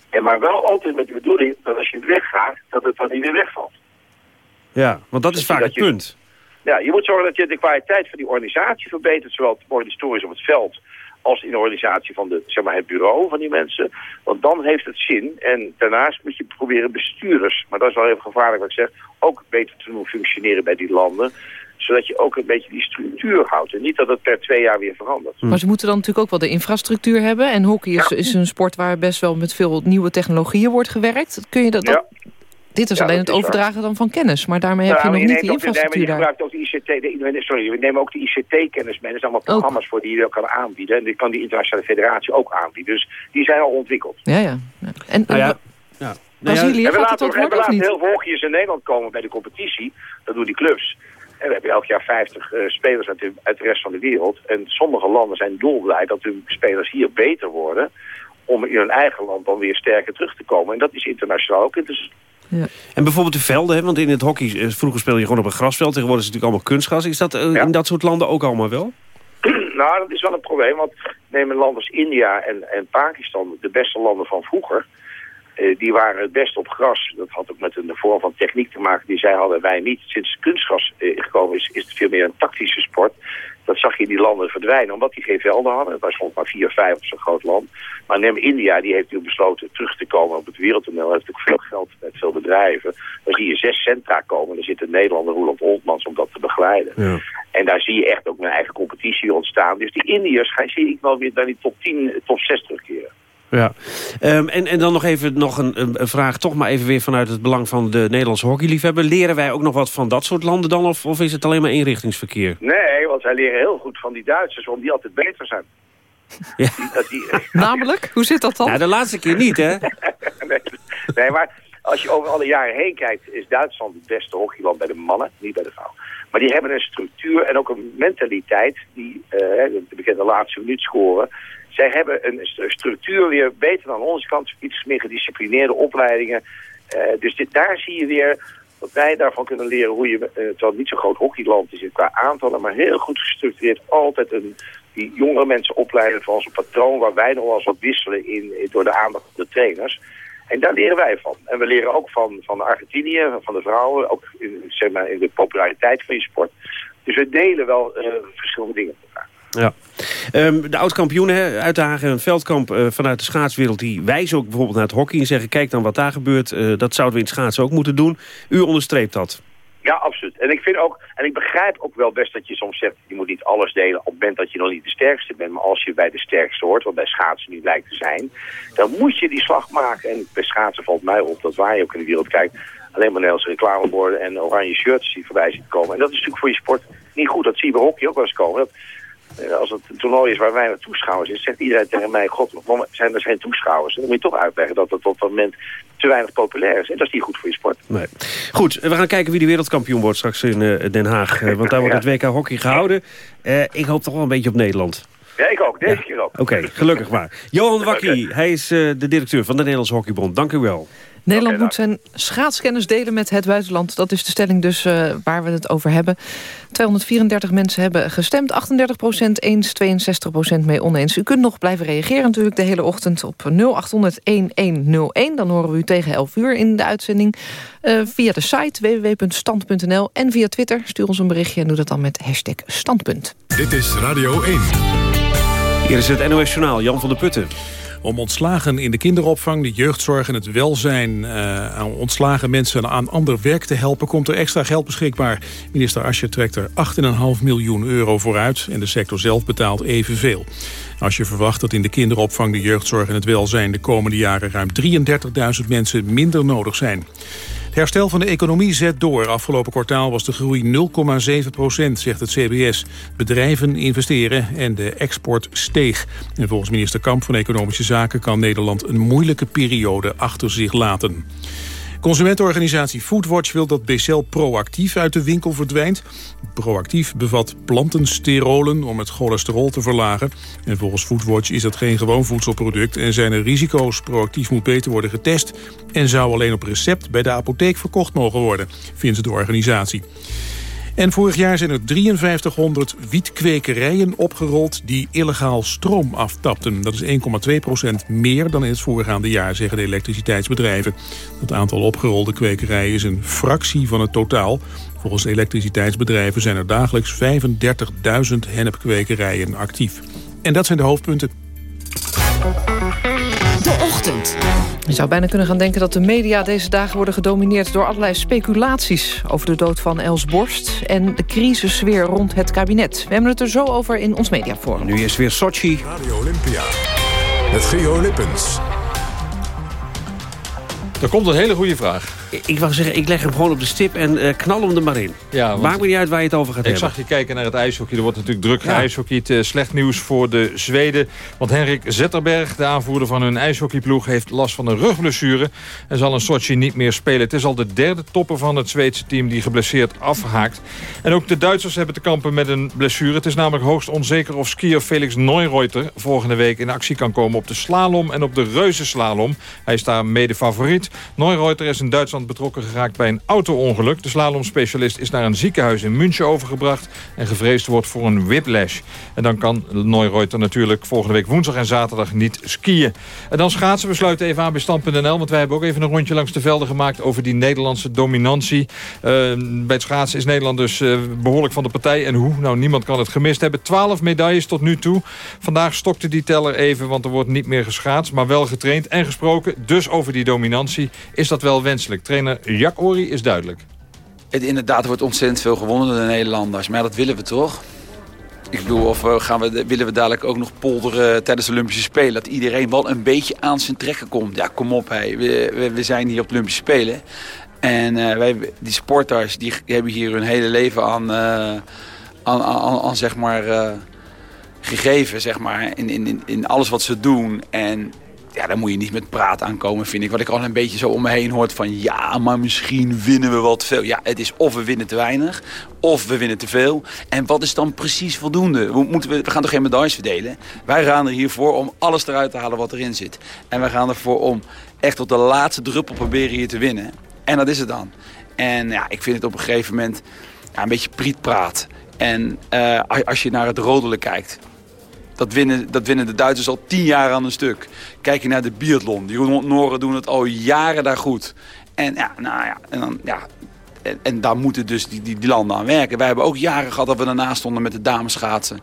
En maar wel altijd met de bedoeling dat als je weggaat, dat het dan niet weer wegvalt. Ja, want dat is vaak het punt. Ja, je moet zorgen dat je de kwaliteit van die organisatie verbetert, zowel organisatorisch op het veld als in de organisatie van de, zeg maar, het bureau van die mensen. Want dan heeft het zin. En daarnaast moet je proberen bestuurders, maar dat is wel even gevaarlijk wat ik zeg, ook beter te doen functioneren bij die landen zodat je ook een beetje die structuur houdt. En niet dat het per twee jaar weer verandert. Maar ze moeten dan natuurlijk ook wel de infrastructuur hebben. En hockey is, is een sport waar best wel met veel nieuwe technologieën wordt gewerkt. Kun je dat, dat Dit is Ja, alleen dat het is overdragen dan van kennis. Maar daarmee heb je Nou, nog niet die ook- nee, maar infrastructuur je gebruikt ook de ICT, de, sorry, we nemen ook de ICT-kennis mee. Er zijn allemaal programma's voor die je kan aanbieden. En die kan die internationale federatie ook aanbieden. Dus die zijn al ontwikkeld. Ja, ja. En, Nou ja, ja. Ja, Brazilië, gaat het we worden of laten niet? heel veel hockeyers in Nederland komen bij de competitie. Dat doen die clubs. En we hebben elk jaar 50 eh, spelers uit de, uit de rest van de wereld. En sommige landen zijn dolblij dat hun spelers hier beter worden. Om in hun eigen land dan weer sterker terug te komen. En dat is internationaal ook interessant. En bijvoorbeeld de velden, hè, want in het hockey... eh, vroeger speel je gewoon op een grasveld, tegenwoordig is het natuurlijk allemaal kunstgras. Is dat eh, in dat soort landen ook allemaal wel? nou, dat is wel een probleem, want neem een land als India en, en Pakistan, de beste landen van vroeger, eh, die waren het best op gras. Dat had ook met een vorm van techniek te maken die zij hadden en wij niet. Sinds kunstgras eh, gekomen is, is het veel meer een tactische sport. Dat zag je in die landen verdwijnen, omdat die geen velden hadden. Het was soms maar vier, vijf op zo'n groot land. Maar neem India, die heeft nu besloten terug te komen op het wereldtoneel. Heeft ook veel geld met veel bedrijven. Dan zie je zes centra komen. Dan zit een Nederlander, Roland Oltmans, om dat te begeleiden. Ja. En daar zie je echt ook een eigen competitie ontstaan. Dus die Indiërs gaan, zie ik wel weer naar die top 10, top 6 terugkeren. Ja. Ehm, en, en dan nog even nog een, een vraag, toch maar even weer vanuit het belang van de Nederlandse hockeyliefhebber. Leren wij ook nog wat van dat soort landen dan, of, of is het alleen maar eenrichtingsverkeer? Nee, want zij leren heel goed van die Duitsers, omdat die altijd beter zijn. Ja. Die, dat die, Namelijk? Hoe zit dat dan? Nou, de laatste keer niet, hè? nee, nee, maar als je over alle jaren heen kijkt, is Duitsland het beste hockeyland bij de mannen, niet bij de vrouwen. Maar die hebben een structuur en ook een mentaliteit, die eh, de bekende laatste minuut scoren. Zij hebben een st- structuur weer beter dan onze kant, iets meer gedisciplineerde opleidingen. Eh, dus dit, daar zie je weer dat wij daarvan kunnen leren hoe je, eh, terwijl het niet zo'n groot hockeyland is qua aantallen, maar heel goed gestructureerd altijd een, die jongere mensen opleiden volgens een patroon waar wij nog wel eens wat wisselen in, in- door de aandacht van de trainers. En daar leren wij van. En we leren ook van, van Argentinië, van de vrouwen, ook in, zeg maar, in de populariteit van je sport. Dus we delen wel eh, verschillende dingen met elkaar. Ja. Ehm, de oud-kampioenen hè, uit de Hagen en Veldkamp eh, vanuit de schaatswereld... die wijzen ook bijvoorbeeld naar het hockey en zeggen... kijk dan wat daar gebeurt, eh, dat zouden we in het schaatsen ook moeten doen. U onderstreept dat. Ja, absoluut. En ik vind ook, en ik begrijp ook wel best dat je soms zegt, je moet niet alles delen op het moment dat je nog niet de sterkste bent. Maar als je bij de sterkste hoort, wat bij schaatsen niet lijkt te zijn, dan moet je die slag maken. En bij schaatsen valt mij op dat waar je ook in de wereld kijkt, alleen maar Nederlandse reclameborden en oranje shirts die voorbij zien komen. En dat is natuurlijk voor je sport niet goed. Dat zie je bij hockey ook wel eens komen. Dat, als het een toernooi is waar weinig toeschouwers is, zegt iedereen tegen mij, god, zijn er geen toeschouwers? Dan moet je toch uitleggen dat het op dat moment te weinig populair is. En dat is niet goed voor je sport. Nee. Goed, we gaan kijken wie de wereldkampioen wordt straks in eh, Den Haag. eh, want daar wordt het WK hockey gehouden. Eh, ik hoop toch wel een beetje op Nederland. Ja, ik ook. Deze keer ook. Oké, gelukkig maar. Johan Wakkie, hij is eh, de directeur van de Nederlandse Hockeybond. Dank u wel. Nederland moet zijn schaatskennis delen met het buitenland. Dat is de stelling dus eh, waar we het over hebben. 234 mensen hebben gestemd. 38% eens, 62% mee oneens. U kunt nog blijven reageren natuurlijk de hele ochtend op 0800-1101. Dan horen we u tegen 11 uur in de uitzending. Eh, via de site www.stand.nl en via Twitter. Stuur ons een berichtje en doe dat dan met hashtag standpunt. Dit is Radio 1. Hier is het NOS Journaal, Jan van der Putten. Om ontslagen in de kinderopvang, de jeugdzorg en het welzijn... eh, aan ontslagen mensen aan ander werk te helpen... komt er extra geld beschikbaar. Minister Asje trekt er 8,5 miljoen euro vooruit... en de sector zelf betaalt evenveel. Als je verwacht dat in de kinderopvang, de jeugdzorg en het welzijn... de komende jaren ruim 33.000 mensen minder nodig zijn. Herstel van de economie zet door. Afgelopen kwartaal was de groei 0,7 procent, zegt het CBS. Bedrijven investeren en de export steeg. En volgens minister Kamp van Economische Zaken... kan Nederland een moeilijke periode achter zich laten. Consumentenorganisatie Foodwatch wil dat Becel proactief uit de winkel verdwijnt. Proactief bevat plantensterolen om het cholesterol te verlagen. En volgens Foodwatch is dat geen gewoon voedselproduct... en zijn er risico's. Proactief moet beter worden getest... en zou alleen op recept bij de apotheek verkocht mogen worden, vindt de organisatie. En vorig jaar zijn er 5300 wietkwekerijen opgerold die illegaal stroom aftapten. Dat is 1,2% meer dan in het voorgaande jaar, zeggen de elektriciteitsbedrijven. Het aantal opgerolde kwekerijen is een fractie van het totaal. Volgens elektriciteitsbedrijven zijn er dagelijks 35.000 hennepkwekerijen actief. En dat zijn de hoofdpunten. De ochtend. Je zou bijna kunnen gaan denken dat de media deze dagen worden gedomineerd... door allerlei speculaties over de dood van Els Borst... en de crisissfeer rond het kabinet. We hebben het er zo over in ons mediaforum. Nu is weer Sochi. Radio Olympia. Met Geo Lippens. Er komt een hele goede vraag. Ik wou zeggen, ik leg hem gewoon op de stip en uh, knal hem er maar in. Ja, Maakt me niet uit waar je het over gaat ik hebben. zag je kijken naar het ijshockey. Er wordt natuurlijk druk geijshockeyd. Uh, slecht nieuws voor de Zweden. Want Henrik Zetterberg, de aanvoerder van hun ijshockeyploeg... heeft last van een rugblessure en zal in Sochi niet meer spelen. Het is al de derde topper van het Zweedse team die geblesseerd afhaakt. En ook de Duitsers hebben te kampen met een blessure. Het is namelijk hoogst onzeker of skier Felix Neureuter... volgende week in actie kan komen op de slalom en op de reuzenslalom. Hij is daar mede favoriet. Neureuter is in Duitsland betrokken geraakt bij een auto-ongeluk. De slalomspecialist is naar een ziekenhuis in München overgebracht... en gevreesd wordt voor een whiplash. En dan kan Neureuter natuurlijk volgende week woensdag en zaterdag niet skiën. En dan schaatsen. We sluiten even aan bij stand.nl... want wij hebben ook even een rondje langs de velden gemaakt... over die Nederlandse dominantie. Uh, bij het schaatsen is Nederland dus uh, behoorlijk van de partij. En hoe? Nou, niemand kan het gemist hebben. Twaalf medailles tot nu toe. Vandaag stokte die teller even, want er wordt niet meer geschaatst... maar wel getraind en gesproken. Dus over die dominantie is dat wel wenselijk. Trainer Jack Ori is duidelijk. Het, inderdaad wordt ontzettend veel gewonnen door de Nederlanders. Maar dat willen we toch? Ik bedoel, of uh, gaan we, willen we dadelijk ook nog polderen tijdens de Olympische Spelen? Dat iedereen wel een beetje aan zijn trekken komt. Ja, kom op, hey. we, we, zijn hier op de Olympische Spelen. En uh, wij, die sporters die hebben hier hun hele leven aan, aan, aan, aan, zeg maar, gegeven. Zeg maar, in, in, in alles wat ze doen. En ja, daar moet je niet met praat aankomen, vind ik. Wat ik al een beetje zo om me heen hoort van... ja, maar misschien winnen we wat veel. Ja, het is of we winnen te weinig, of we winnen te veel. En wat is dan precies voldoende? We, moeten we, we gaan toch geen medailles verdelen? Wij gaan er hiervoor om alles eruit te halen wat erin zit. En wij gaan ervoor om echt tot de laatste druppel proberen hier te winnen. En dat is het dan. En ja, ik vind het op een gegeven moment ja, een beetje prietpraat. En uh, als je naar het rodelen kijkt... Dat winnen, dat winnen de Duitsers al tien jaar aan een stuk. Kijk je naar de biathlon. Die Noren doen het al jaren daar goed. En ja, nou ja, en dan, ja, en, daar moeten dus die, die, die, landen aan werken. Wij hebben ook jaren gehad dat we daarnaast stonden met de dameschaatsen.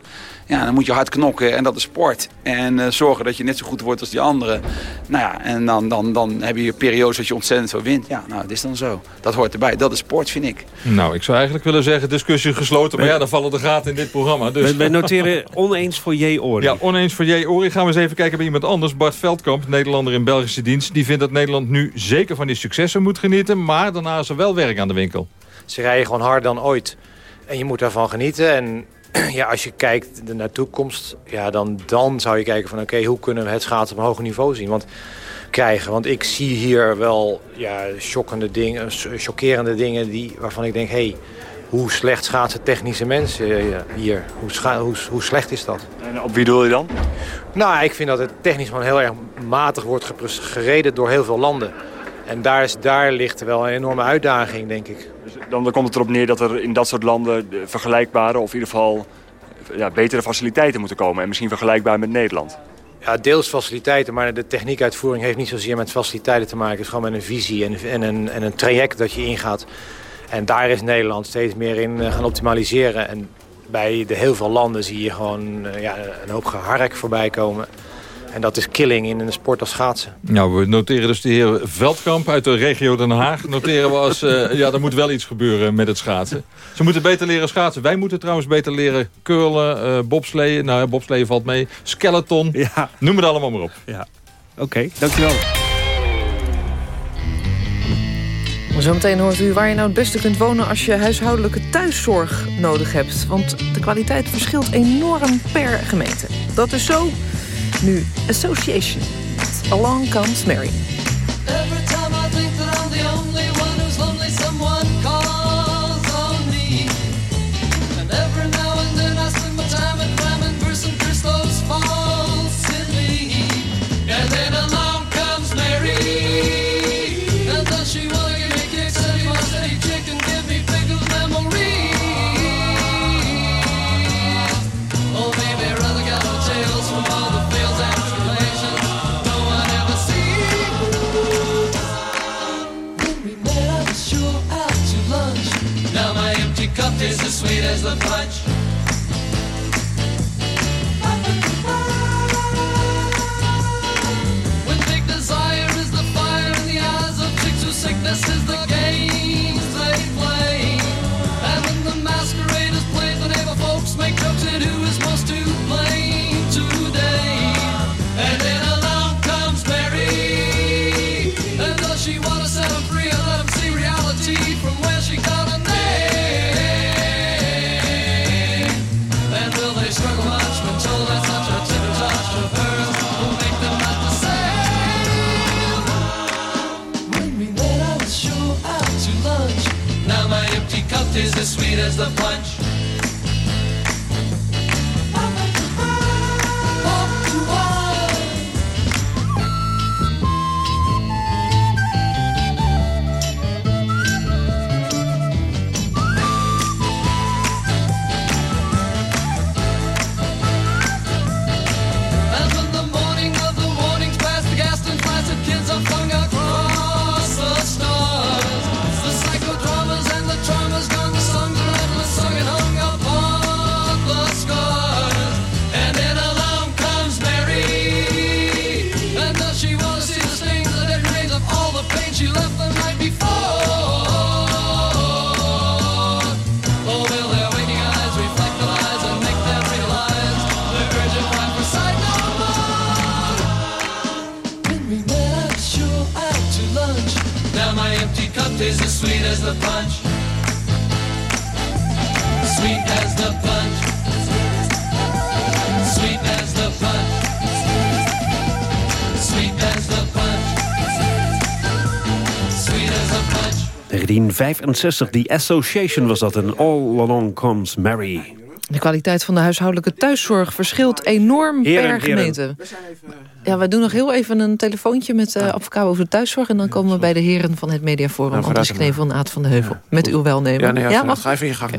Ja, dan moet je hard knokken en dat is sport. En uh, zorgen dat je net zo goed wordt als die anderen. Nou ja, en dan, dan, dan heb je periodes dat je ontzettend veel wint. Ja, nou, het is dan zo. Dat hoort erbij. Dat is sport, vind ik. Nou, ik zou eigenlijk willen zeggen discussie gesloten. Maar ja, dan vallen de gaten in dit programma. Dus. Wij noteren oneens voor J. Ori. Ja, oneens voor J. Ori. Gaan we eens even kijken bij iemand anders. Bart Veldkamp, Nederlander in Belgische dienst. Die vindt dat Nederland nu zeker van die successen moet genieten. Maar daarna is er wel werk aan de winkel. Ze rijden gewoon harder dan ooit. En je moet daarvan genieten. En ja, als je kijkt naar de toekomst, ja, dan, dan zou je kijken van... oké, okay, hoe kunnen we het schaatsen op een hoger niveau zien? Want, krijgen. Want ik zie hier wel ja, shockende dingen, chockerende dingen die, waarvan ik denk... Hey, hoe slecht schaatsen technische mensen hier? Hoe, hoe, hoe slecht is dat? En op wie doel je dan? Nou, ik vind dat het technisch gewoon heel erg matig wordt gereden door heel veel landen. En daar, is, daar ligt wel een enorme uitdaging, denk ik. Dus dan komt het erop neer dat er in dat soort landen vergelijkbare... of in ieder geval ja, betere faciliteiten moeten komen. En misschien vergelijkbaar met Nederland. Ja, deels faciliteiten, maar de techniekuitvoering heeft niet zozeer met faciliteiten te maken. Het is gewoon met een visie en, en, een, en een traject dat je ingaat. En daar is Nederland steeds meer in gaan optimaliseren. En bij de heel veel landen zie je gewoon ja, een hoop gehark voorbij komen. En dat is killing in een sport als schaatsen. Nou, we noteren dus de heer Veldkamp uit de regio Den Haag. Noteren we als, uh, ja, er moet wel iets gebeuren met het schaatsen. Ze moeten beter leren schaatsen. Wij moeten trouwens beter leren curlen, uh, bobsleeën. Nou, bobsleeën valt mee. Skeleton. Ja. Noem het allemaal maar op. Ja. Oké, okay, dankjewel. Zometeen hoort u waar je nou het beste kunt wonen als je huishoudelijke thuiszorg nodig hebt. Want de kwaliteit verschilt enorm per gemeente. Dat is zo. Nu Association. Along Comes Mary. so much. When big desire is the fire in the eyes of chicks is the games they play. And when the masquerade is played, the folks make jokes who is most to blame today. And comes Mary, and does she want to settle? as the punch. 1965, The Association was dat. En All Along Comes Mary. De kwaliteit van de huishoudelijke thuiszorg verschilt enorm Heren, per heren. gemeente. Ja, wij doen nog heel even een telefoontje met uh, advocaat over de thuiszorg... en dan komen we bij de heren van het Mediaforum. Nou, vooruit Knevel en Aad van de Heuvel. Met uw welnemen. Ja, nee, ja, ja, ga even in je gang.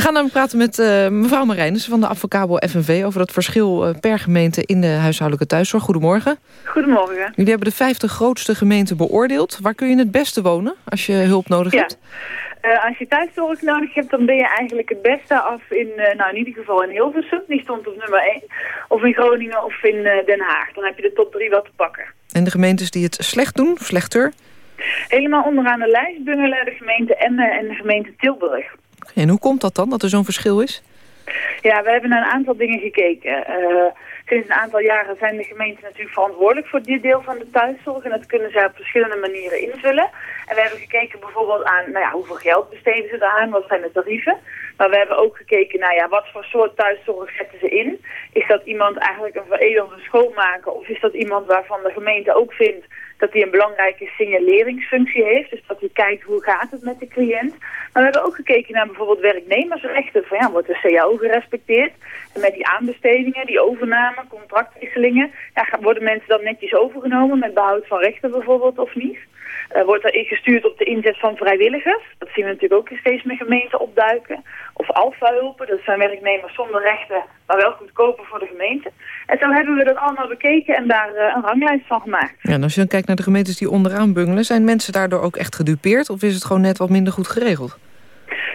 We gaan dan praten met eh, mevrouw Marijnissen van de Advocabo FNV... over het verschil eh, per gemeente in de huishoudelijke thuiszorg. Goedemorgen. Goedemorgen. Jullie hebben de 50 grootste gemeenten beoordeeld. Waar kun je het beste wonen als je hulp nodig Ja. hebt? Eh, als je thuiszorg nodig hebt, dan ben je eigenlijk het beste af in, nou in ieder geval in Hilversum. Die stond op nummer 1. Of in Groningen of in Den Haag. Dan heb je de top 3 wat te pakken. En de gemeentes die het slecht doen, of slechter... Helemaal onderaan de lijst bungelen de gemeente Emmen en de gemeente Tilburg. En hoe komt dat dan, dat er zo'n verschil is? Ja, we hebben naar een aantal dingen gekeken. Eh, sinds een aantal jaren zijn de gemeenten natuurlijk verantwoordelijk voor dit deel van de thuiszorg. En dat kunnen zij op verschillende manieren invullen. En we hebben gekeken bijvoorbeeld aan nou ja, hoeveel geld besteden ze eraan, wat zijn de tarieven. Maar we hebben ook gekeken naar ja, wat voor soort thuiszorg zetten ze in. Is dat iemand eigenlijk een veredelde schoonmaker of is dat iemand waarvan de gemeente ook vindt dat hij een belangrijke signaleringsfunctie heeft. Dus dat hij kijkt hoe gaat het met de cliënt. Maar we hebben ook gekeken naar bijvoorbeeld werknemersrechten. Van ja, wordt de CAO gerespecteerd? En met die aanbestedingen, die overname, contractwisselingen... Ja, worden mensen dan netjes overgenomen met behoud van rechten bijvoorbeeld of niet? Eh, wordt er gestuurd op de inzet van vrijwilligers? Dat zien we natuurlijk ook steeds meer gemeenten opduiken. Of alfa-hulpen, dat zijn werknemers zonder rechten, maar wel goedkoper voor de gemeente. En zo hebben we dat allemaal bekeken en daar eh, een ranglijst van gemaakt. Ja, en als je dan kijkt naar de gemeentes die onderaan bungelen... zijn mensen daardoor ook echt gedupeerd? Of is het gewoon net wat minder goed geregeld?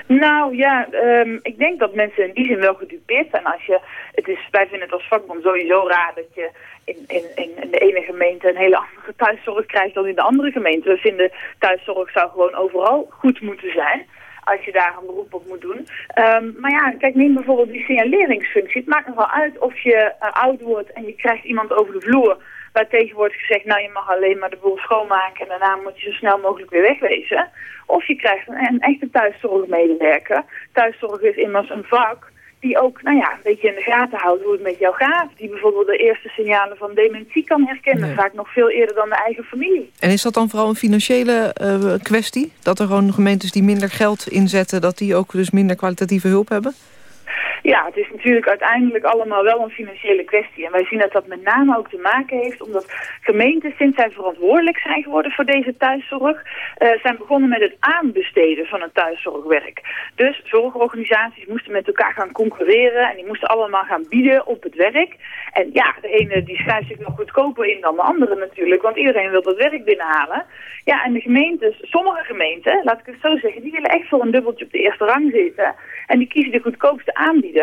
Nou ja, ehm, ik denk dat mensen in die zin wel gedupeerd zijn. Als je, het is, wij vinden het als vakbond sowieso raar dat je in, in, in de ene gemeente een hele andere thuiszorg krijgt dan in de andere gemeente. We vinden thuiszorg zou gewoon overal goed moeten zijn. Als je daar een beroep op moet doen. Ehm, maar ja, kijk, neem bijvoorbeeld die signaleringsfunctie. Het maakt nogal uit of je eh, oud wordt en je krijgt iemand over de vloer. Waar tegen wordt gezegd, nou je mag alleen maar de boel schoonmaken en daarna moet je zo snel mogelijk weer wegwezen. Of je krijgt een, een echte thuiszorgmedewerker. Thuiszorg is immers een vak die ook nou ja, een beetje in de gaten houdt hoe het met jou gaat. Die bijvoorbeeld de eerste signalen van dementie kan herkennen. Vaak nog veel eerder dan de eigen familie. En is dat dan vooral een financiële eh, kwestie? Dat er gewoon gemeentes die minder geld inzetten... dat die ook dus minder kwalitatieve hulp hebben? Ja, het is natuurlijk uiteindelijk allemaal wel een financiële kwestie. En wij zien dat dat met name ook te maken heeft omdat gemeenten sinds zij verantwoordelijk zijn geworden voor deze thuiszorg, eh, zijn begonnen met het aanbesteden van het thuiszorgwerk. Dus zorgorganisaties moesten met elkaar gaan concurreren en die moesten allemaal gaan bieden op het werk. En ja, de ene die schrijft zich nog goedkoper in dan de andere natuurlijk, want iedereen wil dat werk binnenhalen. Ja, en de gemeentes, sommige gemeenten, laat ik het zo zeggen, die willen echt voor een dubbeltje op de eerste rang zitten. En die kiezen de goedkoopste aanbieder,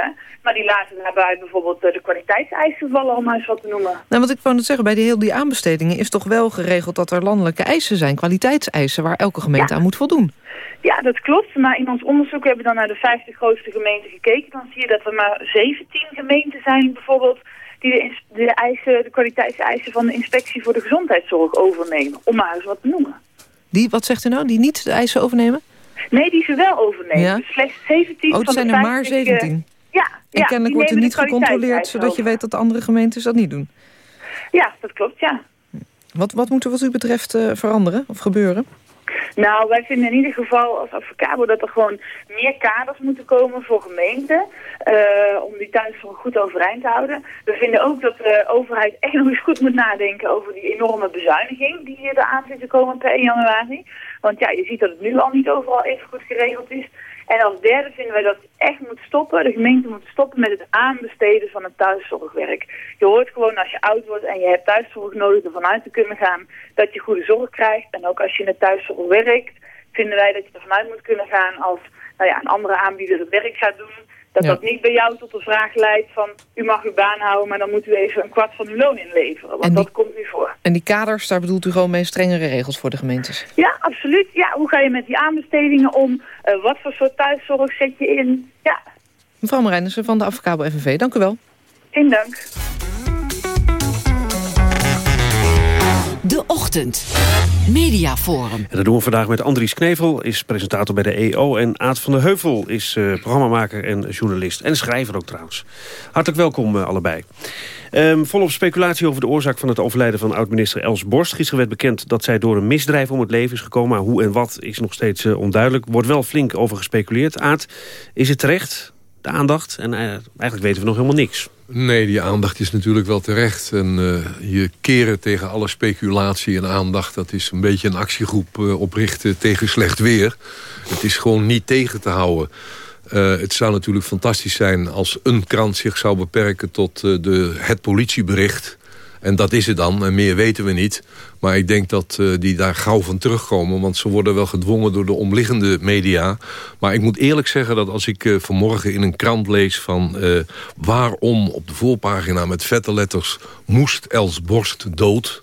maar die laten daarbij bijvoorbeeld eh, de kwaliteitseisen vallen, om maar eens wat te noemen. Nou, wat ik wou net zeggen, bij die, heel die aanbestedingen... is toch wel geregeld dat er landelijke eisen zijn, kwaliteitseisen... waar elke gemeente aan moet voldoen. Ja, dat klopt. Maar in ons onderzoek hebben we dan naar de 50 grootste gemeenten gekeken. Dan zie je dat er maar 17 gemeenten zijn bijvoorbeeld die de, de, eisen, de kwaliteitseisen van de inspectie voor de gezondheidszorg overnemen. Om maar eens wat te noemen. Die, wat zegt u nou, die niet de eisen overnemen? Nee, die ze wel overnemen. Ja. Dus slechts 17 Oh, van er zijn de er maar 50, eh, 17. En ja, kennelijk wordt er niet gecontroleerd... zodat je weet dat de andere gemeentes dat niet doen. Ja, dat klopt, ja. Wat, wat moet er wat u betreft eh, veranderen of gebeuren? Nou, wij vinden in ieder geval als Avocabo dat er gewoon meer kaders moeten komen voor gemeenten. eh, om die thuiszorg goed overeind te houden. We vinden ook dat de overheid echt nog eens goed moet nadenken over die enorme bezuiniging die er aan zit te komen per 1 januari. Want ja, je ziet dat het nu al niet overal even goed geregeld is. En als derde vinden wij dat het echt moet stoppen. De gemeente moet stoppen met het aanbesteden van het thuiszorgwerk. Je hoort gewoon als je oud wordt en je hebt thuiszorg nodig ervan uit te kunnen gaan dat je goede zorg krijgt. En ook als je in de thuiszorg werkt, vinden wij dat je ervan uit moet kunnen gaan als nou ja, een andere aanbieder het werk gaat doen. Dat Ja. dat niet bij jou tot de vraag leidt van u mag uw baan houden, maar dan moet u even een kwart van uw loon inleveren. Want die- dat komt nu voor. En die kaders, daar bedoelt u gewoon mee strengere regels voor de gemeentes? Ja, absoluut. Ja, hoe ga je met die aanbestedingen om? Eh, wat voor soort thuiszorg zet je in? Ja, Mevrouw Marijnissen van de Avocabo FNV, dank u wel. geen dank. De Ochtend. Mediaforum. En dat doen we vandaag met Andries Knevel, is presentator bij de EO... en Aad van der Heuvel is eh, programmamaker en journalist. En schrijver ook trouwens. Hartelijk welkom eh, allebei. Ehm, volop speculatie over de oorzaak van het overlijden van oud-minister Els Borst. Gisteren werd bekend dat zij door een misdrijf om het leven is gekomen. Maar hoe en wat is nog steeds eh, onduidelijk. Wordt wel flink over gespeculeerd. Aad, is het terecht, de aandacht? En eigenlijk weten we nog helemaal niks. Nee, die aandacht is natuurlijk wel terecht. En eh, je keren tegen alle speculatie en aandacht... dat is een beetje een actiegroep eh, oprichten tegen slecht weer. Het is gewoon niet tegen te houden. Eh, het zou natuurlijk fantastisch zijn als een krant zich zou beperken... tot de, het politiebericht. En dat is het dan, en meer weten we niet. Maar ik denk dat eh, die daar gauw van terugkomen... want ze worden wel gedwongen door de omliggende media. Maar ik moet eerlijk zeggen dat als ik eh, vanmorgen in een krant lees... van eh, waarom op de voorpagina met vette letters... moest Els Borst dood...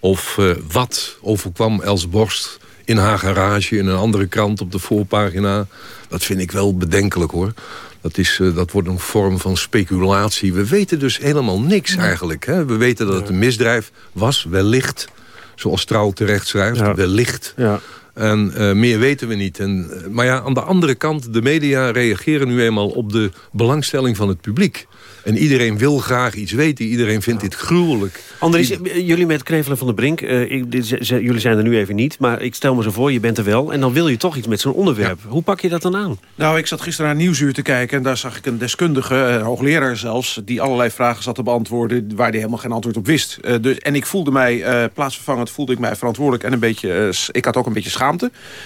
of wat overkwam Els Borst in haar garage... in een andere krant op de voorpagina... dat vind ik wel bedenkelijk, hoor. Dat, is, eh, dat wordt een vorm van speculatie. We weten dus helemaal niks eigenlijk. Hè? We weten dat het een misdrijf was, wellicht. Zoals Trouw terecht schrijft, wellicht. Ja. En eh, meer weten we niet. En, eh, maar ja, aan de andere kant, de media reageren nu eenmaal op de belangstelling van het publiek. En iedereen wil graag iets weten. Iedereen vindt dit gruwelijk. Andries, eh, jullie met Knevelen van der Brink, eh, ik, jullie zijn er nu even niet... maar ik stel me zo voor, je bent er wel... en dan wil je toch iets met zo'n onderwerp. Hoe pak je dat dan aan? Nou, ik zat gisteren naar Nieuwsuur te kijken... en daar zag ik een deskundige, een hoogleraar zelfs... die allerlei vragen zat te beantwoorden... waar hij helemaal geen antwoord op wist. Eh, dus, en ik voelde mij, eh, plaatsvervangend voelde ik mij verantwoordelijk... en een beetje, ik had ook een beetje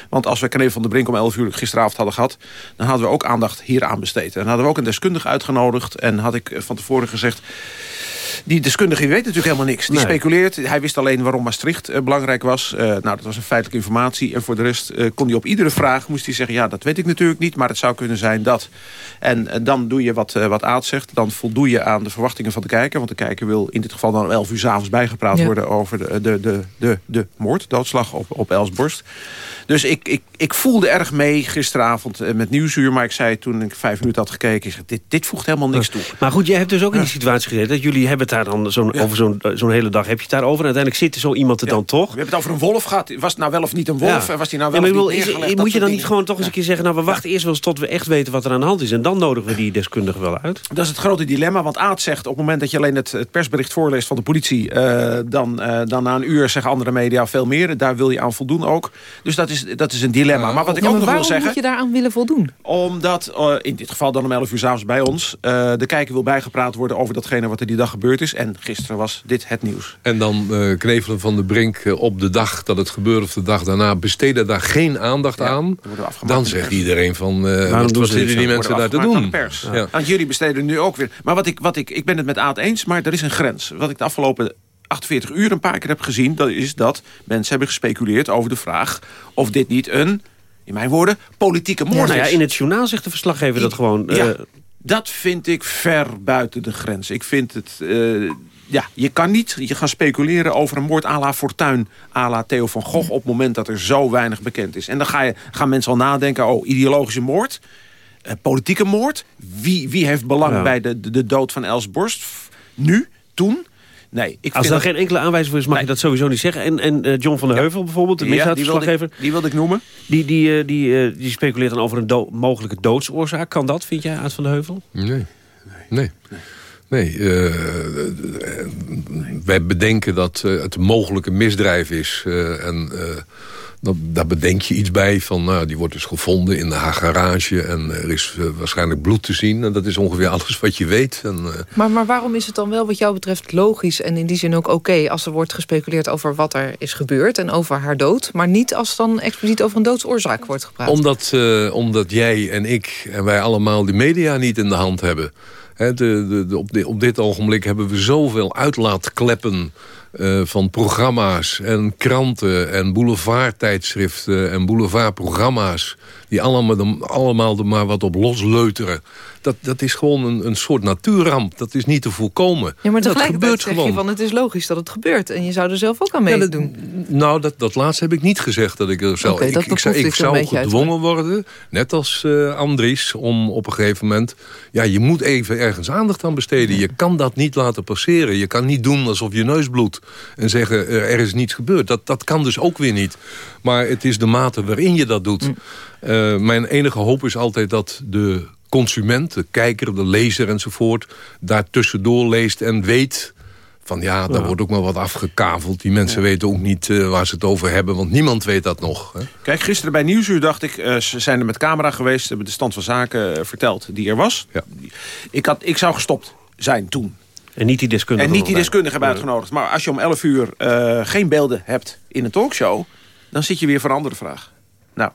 Want als we Knevel van der Brink om 11 uur gisteravond hadden gehad... dan hadden we ook aandacht hier aan besteed. En hadden we ook een deskundige uitgenodigd... en had ik van tevoren gezegd... Die deskundige weet natuurlijk helemaal niks. Die Nee. speculeert. Hij wist alleen waarom Maastricht eh, belangrijk was. Eh, nou, dat was een feitelijke informatie. En voor de rest eh, kon hij op iedere vraag moest hij zeggen... ja, dat weet ik natuurlijk niet, maar het zou kunnen zijn dat. En dan doe je wat, wat Aad zegt. Dan voldoe je aan de verwachtingen van de kijker. Want de kijker wil in dit geval dan om 11 uur s'avonds bijgepraat Ja. worden... over de, de, de, de, de moord, doodslag op, op Els Borst. Dus ik, ik, ik voelde erg mee gisteravond met Nieuwsuur. Maar ik zei toen ik vijf minuten had gekeken... dit, dit voegt helemaal niks toe. Maar goed, jij hebt dus ook in die situatie gezeten... dat jullie hebben het daar dan zo'n over zo'n eh, zo'n hele dag... heb je het daarover en uiteindelijk zit er zo iemand er dan toch... We hebben het over een wolf gehad. Was het nou wel of niet een wolf? En Was die nou Ja, wel maar of ik niet is-? Moet je dan niet gewoon toch eens een keer zeggen... nou, we wachten eerst wel eens tot we echt weten wat er aan de hand is... en dan nodigen we die deskundige wel uit? Dat is het grote dilemma, want Aad zegt... op het moment dat je alleen het, het persbericht voorleest van de politie... eh, dan, eh, dan na een uur zeggen andere media veel meer. Daar wil je aan voldoen ook. Dus dat is, dat is een dilemma. Maar wat ik Ja, ook nog wil waarom zeggen... moet je daaraan willen voldoen? Omdat, eh, in dit geval dan om 11 uur s'avonds bij ons... eh, de kijker wil bijgepraat worden over datgene wat er die dag gebeurd is. En gisteren was dit het nieuws. En dan eh, Knevelen van de Brink eh, op de dag dat het gebeurde... of de dag daarna besteden daar geen aandacht aan... dan zegt iedereen van... eh, wat, zitten die mensen daar te doen? pers. Ja. Want jullie besteden nu ook weer. Maar wat ik, wat ik, ik ben het met Aad eens, maar er is een grens. Wat ik de afgelopen 48 uur een paar keer heb gezien... dat is dat mensen hebben gespeculeerd over de vraag... of dit niet een, in mijn woorden, politieke moord nou ja, is. in het journaal zegt de verslaggever dat gewoon... eh, Ja, dat vind ik ver buiten de grens. Ik vind het... eh, ja, je kan niet je gaan speculeren over een moord à la Fortuin... à la Theo van Gogh op het moment dat er zo weinig bekend is. En dan ga je, gaan mensen al nadenken... oh, ideologische moord, eh, politieke moord. Wie, wie heeft belang Ja. bij de, de, de dood van Els Borst? Nu? Toen? Nee, ik Als vind er dat- geen enkele aanwijzing voor is, mag je dat sowieso niet zeggen. En, en eh, John van der Heuvel bijvoorbeeld, de Ja, die wilde, misdaadverslaggever... ik, die wilde ik noemen. Die, die, eh, die, eh, die speculeert dan over een do- mogelijke doodsoorzaak. Kan dat, vind jij, Aad van der Heuvel? Nee. Nee. Nee, eh, wij bedenken dat eh, het een mogelijke misdrijf is. eh, en eh, dat, daar bedenk je iets bij van, nou, die wordt dus gevonden in haar garage... en er is waarschijnlijk bloed te zien. En dat is ongeveer alles wat je weet. En, Maar, maar waarom is het dan wel wat jou betreft logisch... en in die zin ook oké als er wordt gespeculeerd over wat er is gebeurd... en over haar dood, maar niet als dan expliciet over een doodsoorzaak wordt gepraat? Omdat, omdat jij en ik en wij allemaal de media niet in de hand hebben. De, op, op dit ogenblik hebben we zoveel uitlaatkleppen... eh, van programma's en kranten en boulevardtijdschriften en boulevardprogramma's... die allemaal, allemaal er maar wat op losleuteren. Dat, dat is gewoon een, een soort natuurramp. Dat is niet te voorkomen. Ja, maar dat gebeurt gewoon. je van het is logisch dat het gebeurt... en je zou er zelf ook aan mee Ja, dat- doen. Nou, dat, dat laatste heb ik niet gezegd. Dat ik er dat ik, ik zou, ik zou uit, gedwongen worden, net als eh, Andries, om op een gegeven moment... Ja, je moet even ergens aandacht aan besteden. Je kan dat niet laten passeren. Je kan niet doen alsof je neus bloedt en zeggen eh, er is niets gebeurd. Dat, dat kan dus ook weer niet. Maar het is de mate waarin je dat doet. Mm. Eh, mijn enige hoop is altijd dat de consument, de kijker, de lezer enzovoort... daar tussendoor leest en weet van ja, daar Ja. wordt ook maar wat afgekaveld. Die mensen weten ook niet eh, waar ze het over hebben, want niemand weet dat nog. Hè? Kijk, gisteren bij Nieuwsuur dacht ik... ze zijn er met camera geweest, hebben de stand van zaken verteld die er was. Ik, had, ik zou gestopt zijn toen. En niet die deskundigen En niet die hebben uitgenodigd. Maar als je om 11 uur eh, geen beelden hebt in een talkshow... dan zit je weer voor een andere vraag. Nou,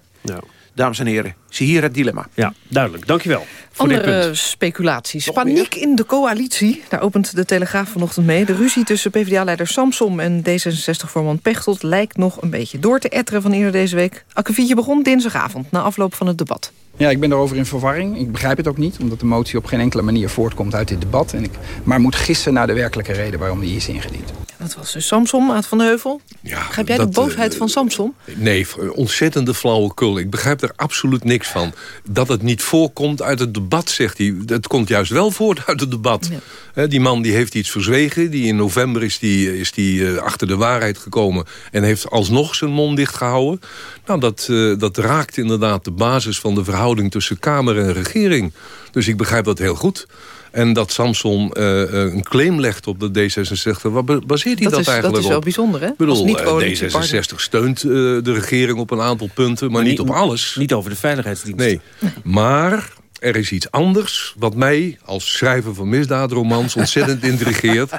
dames en heren, zie hier het dilemma. Ja, duidelijk. Dankjewel Andere speculaties. Paniek in de coalitie. Daar opent de Telegraaf vanochtend mee. De ruzie tussen PvdA-leider Samsom en D66-voorman Pechtold... lijkt nog een beetje door te etteren van eerder deze week. Akkefietje begon dinsdagavond, na afloop van het debat. Ja, ik ben daarover in verwarring. Ik begrijp het ook niet, omdat de motie op geen enkele manier voortkomt uit dit debat. En ik, maar moet gissen naar de werkelijke reden waarom die is ingediend. Dat was dus Samsom, Aad van de Heuvel. Begrijp jij dat, de boosheid van Samsom? Nee, ontzettende flauwekul. Ik begrijp er absoluut niks van. Dat het niet voorkomt uit het debat, zegt hij. Het komt juist wel voort uit het debat. Hè, die man die heeft iets verzwegen. Die in november is die, is die eh, achter de waarheid gekomen... en heeft alsnog zijn mond dicht gehouden. Nou, dat, eh, dat raakt inderdaad de basis van de verhouding... tussen Kamer en regering. Dus ik begrijp dat heel goed. En dat Samson eh, eh, een claim legt op de D66... waar ba- baseert hij Dat dat, is- dat eigenlijk is wel op? bijzonder, hè? Ik bedoel, Als eh, niet-coalitiepartner. D66 steunt eh, de regering op een aantal punten, maar, niet, op alles. Niet over de veiligheidsdienst. Nee, maar er is iets anders wat mij als schrijver van misdaadromans ontzettend intrigeert.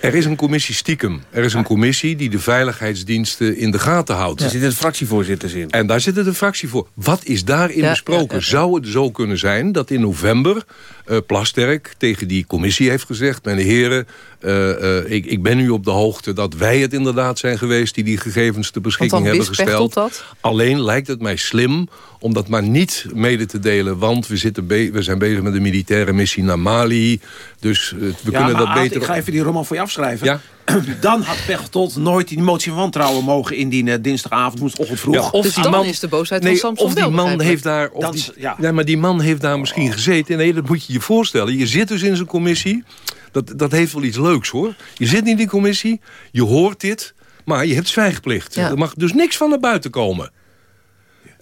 Er is een commissie stiekem. Er is een commissie die de veiligheidsdiensten in de gaten houdt. Er zitten fractievoorzitters in. En daar zitten de fractie voor. Wat is daarin Ja, besproken? ja. Zou het zo kunnen zijn dat in november eh, Plasterk tegen die commissie heeft gezegd... mijn heren, eh, ik, ik ben nu op de hoogte dat wij het inderdaad zijn geweest... die die gegevens ter beschikking hebben gesteld. Alleen lijkt het mij slim om dat maar niet mede te delen... want we, zitten be- we zijn bezig met een militaire missie naar Mali. Dus eh, we Ja, kunnen maar dat Aad, beter... ik ga even die roman voor je afschrijven. Ja? Dan had Pechtold nooit die motie van wantrouwen mogen indienen... dinsdagavond, woensdagochtend vroeg. Ja, of Dus die dan man- is de boosheid nee, van Samson of die man heeft daar, of die, ja. nee, maar die man heeft daar misschien gezeten. Nee, dat moet je je voorstellen. Je zit dus in zo'n commissie. Dat, dat heeft wel iets leuks hoor. Je zit in die commissie, je hoort dit, maar je hebt zwijgplicht. Ja. Er mag dus niks van naar buiten komen.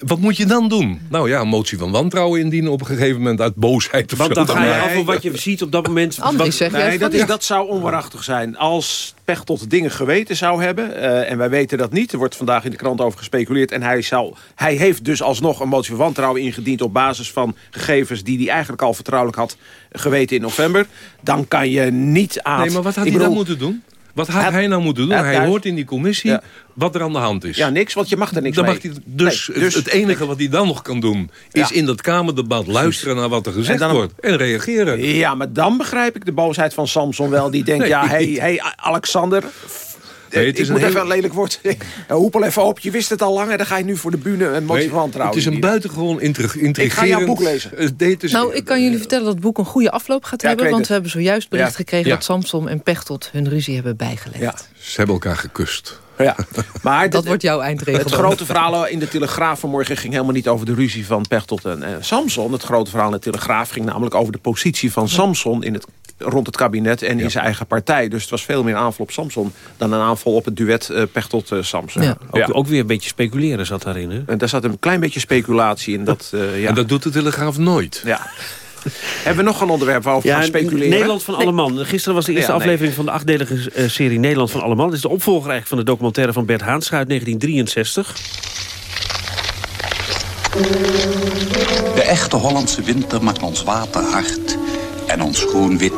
Wat moet je dan doen? Nou ja, een motie van wantrouwen indienen op een gegeven moment uit boosheid. Of Want zo. dan ga je Maar- af op wat je ziet op dat moment. Andries Wat- zegt Nee, dat, is, dat zou onwaarachtig zijn. Als Pechtold dingen geweten zou hebben... eh, en wij weten dat niet, er wordt vandaag in de krant over gespeculeerd... en hij, zou, hij heeft dus alsnog een motie van wantrouwen ingediend... op basis van gegevens die hij eigenlijk al vertrouwelijk had geweten in november... dan kan je niet aan... Nee, maar wat had hij dan moeten doen? Wat had Hij- nou moeten doen? Hij- hoort in die commissie wat er aan de hand is. Ja, niks, want je mag er niks Dan mee. mag hij, dus, Nee, dus- het enige wat hij dan nog kan doen... is Ja. in dat Kamerdebat luisteren naar wat er gezegd En dan- wordt. En reageren. Ja, maar dan begrijp ik de boosheid van Samson wel. Die denkt, Nee, ja, ik hey, hey, Alexander... Nee, het ik is moet een even heel- een lelijk woord zeggen. Eh, Hoepel even op, je wist het al lang... en dan ga je nu voor de bühne een motie Nee, van wantrouwen Het is een buitengewoon intrig- intrigerend... Ik ga jouw boek lezen. Eh, is- Nou, ik kan jullie vertellen dat het boek een goede afloop gaat Ja, hebben... want het. we hebben zojuist bericht Ja. gekregen... Ja. dat Samsom en Pechtold hun ruzie hebben bijgelegd. Ja. Ze hebben elkaar gekust. Ja. Maar Dat de- wordt jouw eindregel. Het grote verhaal in de Telegraaf vanmorgen ging helemaal niet over de ruzie van Pechtold en eh, Samson. Het grote verhaal in de Telegraaf ging namelijk over de positie van Samson in het, rond het kabinet en in zijn eigen partij. Dus het was veel meer een aanval op Samson dan een aanval op het duet eh, Pechtold-Samson. Ja, ook, ook weer een beetje speculeren zat daarin. Hè? En daar zat een klein beetje speculatie in. Dat, eh, ja. En dat doet de Telegraaf nooit. ja. Hebben we nog een onderwerp waarover we gaan speculeren? Nederland van alle man. Gisteren was de eerste Ja, nee. aflevering van de achtdelige eh, serie Nederland van alle man. Het is de opvolger eigenlijk van de documentaire van Bert Haanstra uit 1963. De echte Hollandse winter maakt ons water hard en ons groen wit.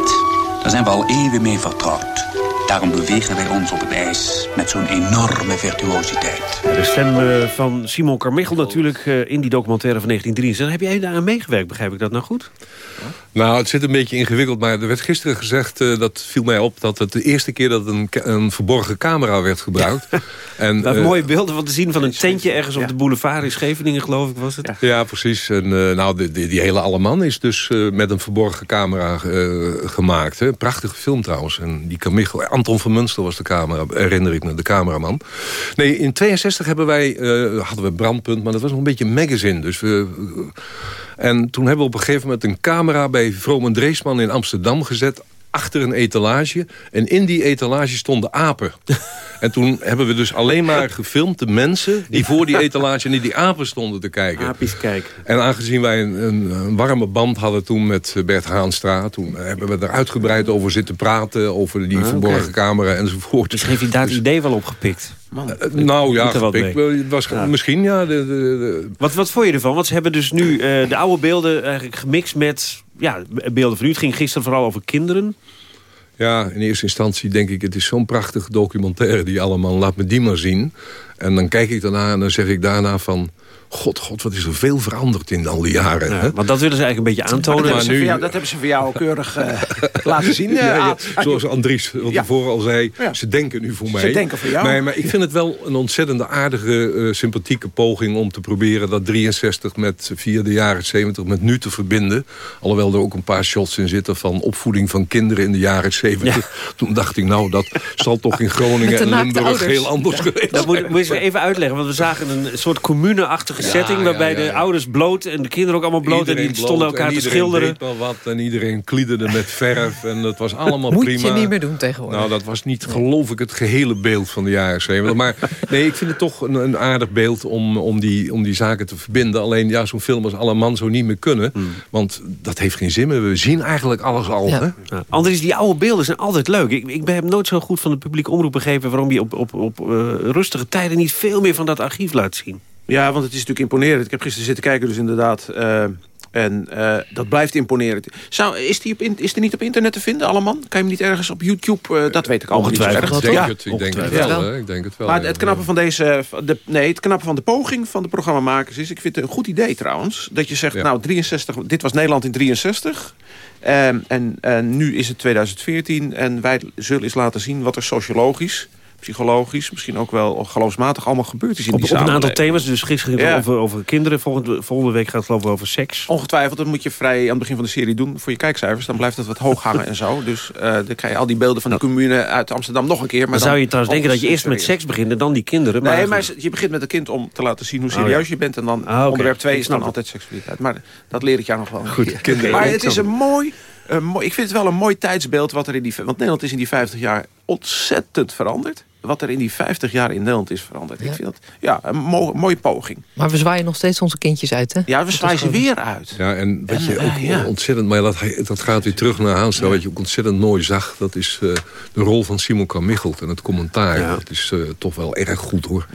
Daar zijn we al eeuwen mee vertrouwd. Daarom bewegen wij ons op het ijs met zo'n enorme virtuositeit. De stem eh, van Simon Carmichael natuurlijk eh, in die documentaire van 1963. Heb jij daar aan meegewerkt, begrijp ik dat nou goed? Nou, het zit een beetje ingewikkeld, maar er werd gisteren gezegd... eh, dat viel mij op, dat het de eerste keer dat een, een verborgen camera werd gebruikt. en, mooie beelden van te zien van een tentje ergens op de boulevard in Scheveningen, geloof ik, was het. Ja, precies. En, eh, nou, die, die, die hele Alleman is dus eh, met een verborgen camera eh, gemaakt. Hè. Prachtige film trouwens. En die Carmichael, Anton van Munster was de camera, herinner ik me, de cameraman. Nee, in 62 hebben wij, eh, hadden we Brandpunt, maar dat was nog een beetje magazine. Dus we, en toen hebben we op een gegeven moment een camera bij Vroom en Dreesman in Amsterdam gezet achter een etalage. En in die etalage stonden apen. En toen hebben we dus alleen maar gefilmd de mensen... die voor die etalage naar die apen stonden te kijken. Apies kijken. En aangezien wij een, een, een warme band hadden toen met Bert Haanstra... toen hebben we er uitgebreid over zitten praten... over die Ah, verborgen camera enzovoort. Dus heeft hij daar het idee wel opgepikt? Eh, nou ja. Het was misschien ja... De, de, de- Wat, wat vond je ervan? Want ze hebben dus nu eh, de oude beelden eigenlijk gemixt met ja, beelden van u. Het ging gisteren vooral over kinderen. Ja, in eerste instantie denk ik, het is zo'n prachtige documentaire die allemaal, laat me die maar zien. En dan kijk ik daarna en dan zeg ik daarna van, god, god, wat is er veel veranderd in al die jaren. hè? Want dat willen ze eigenlijk een beetje Maar aantonen. dat, hebben ze nu- voor jou, dat hebben ze voor jou keurig eh, laten zien. eh, Ja, ja, Aad. zoals Andries Ja. tevoren al zei, Ja. ze denken nu voor Ze mij. denken voor jou. Maar, maar ik vind het wel een ontzettende aardige, eh, sympathieke poging... om te proberen dat 63 met via de jaren 70 met nu te verbinden. Alhoewel er ook een paar shots in zitten van opvoeding van kinderen in de jaren 70. Toen dacht ik, nou, dat zal toch in Groningen en Limburg ouders. heel anders geweest Dat moet, moet je even uitleggen, want we zagen een soort commune-achtige setting... ja, waarbij ja, de ja. ouders bloot en de kinderen ook allemaal bloot... en Iedereen die stonden bloot elkaar en te iedereen schilderen. deed maar wat en iedereen kliederde met verf en dat was allemaal Moet prima. je niet meer doen tegenwoordig. Nou, dat was niet, geloof ik, het gehele beeld van de jaren 70. Maar nee, ik vind het toch een, een aardig beeld om, om, die, om die zaken te verbinden. Alleen, ja, zo'n film als Alle Man zo niet meer kunnen. Want dat heeft geen zin meer. We zien eigenlijk alles al. Hè? Ja. Andries, die oude beelden zijn altijd leuk. Ik, ik heb nooit zo goed van de publieke omroep begrepen... waarom je op, op, op eh, rustige tijden niet veel meer van dat archief laat zien. Ja, want het is natuurlijk imponerend. Ik heb gisteren zitten kijken dus inderdaad. eh, en eh, dat blijft imponerend. Zou, is, die op, in- is die niet op internet te vinden, allemaal? Kan je hem niet ergens op YouTube? eh, dat weet ik allemaal niet zo Ongetwijfeld. erg. Ik denk het, ik denk het Ja. wel, hè. Ik denk het wel, Maar ja. het knappe van deze... De, nee, het knappe van de poging van de programmamakers is... Ik vind het een goed idee trouwens. Dat je zegt, nou, 63, dit was Nederland in 63. ehm, en, en nu is het 2014. En wij zullen eens laten zien wat er sociologisch psychologisch, misschien ook wel geloofsmatig allemaal gebeurd is in Op, die op een aantal thema's. Dus gisteren ging het Ja. over, over kinderen. Volgende, volgende week gaat het geloof ik over seks. Ongetwijfeld, dat moet je vrij aan het begin van de serie doen voor je kijkcijfers. Dan blijft het wat hoog hangen en zo. Dus eh, dan krijg je al die beelden van de commune uit Amsterdam nog een keer. Maar Dan zou je trouwens denken dat je eerst met seks begint en dan die kinderen. Maar Nee, maar je begint met een kind om te laten zien hoe Oh, serieus ja. je bent. En dan Ah, onderwerp 2 Ik is dan altijd seksualiteit. Maar dat leer ik jou nog wel. Goed, kinderen. Maar het is een mooi, mooi... Ik vind het wel een mooi tijdsbeeld wat er in die... Want Nederland is in die 50 jaar ontzettend veranderd. Wat er in die 50 jaar in Nederland is veranderd. Ik vind dat ja, een mo- mooie poging. Maar we zwaaien nog steeds onze kindjes uit, hè? Ja, we zwaaien ze weer uit. Ja, en wat je En, ook eh, ja. ontzettend... Maar dat, dat gaat weer terug naar Haanstra. Wat je ook ontzettend mooi zag... dat is eh, de rol van Simon Carmichelt en het commentaar. Dat is eh, toch wel erg goed, hoor.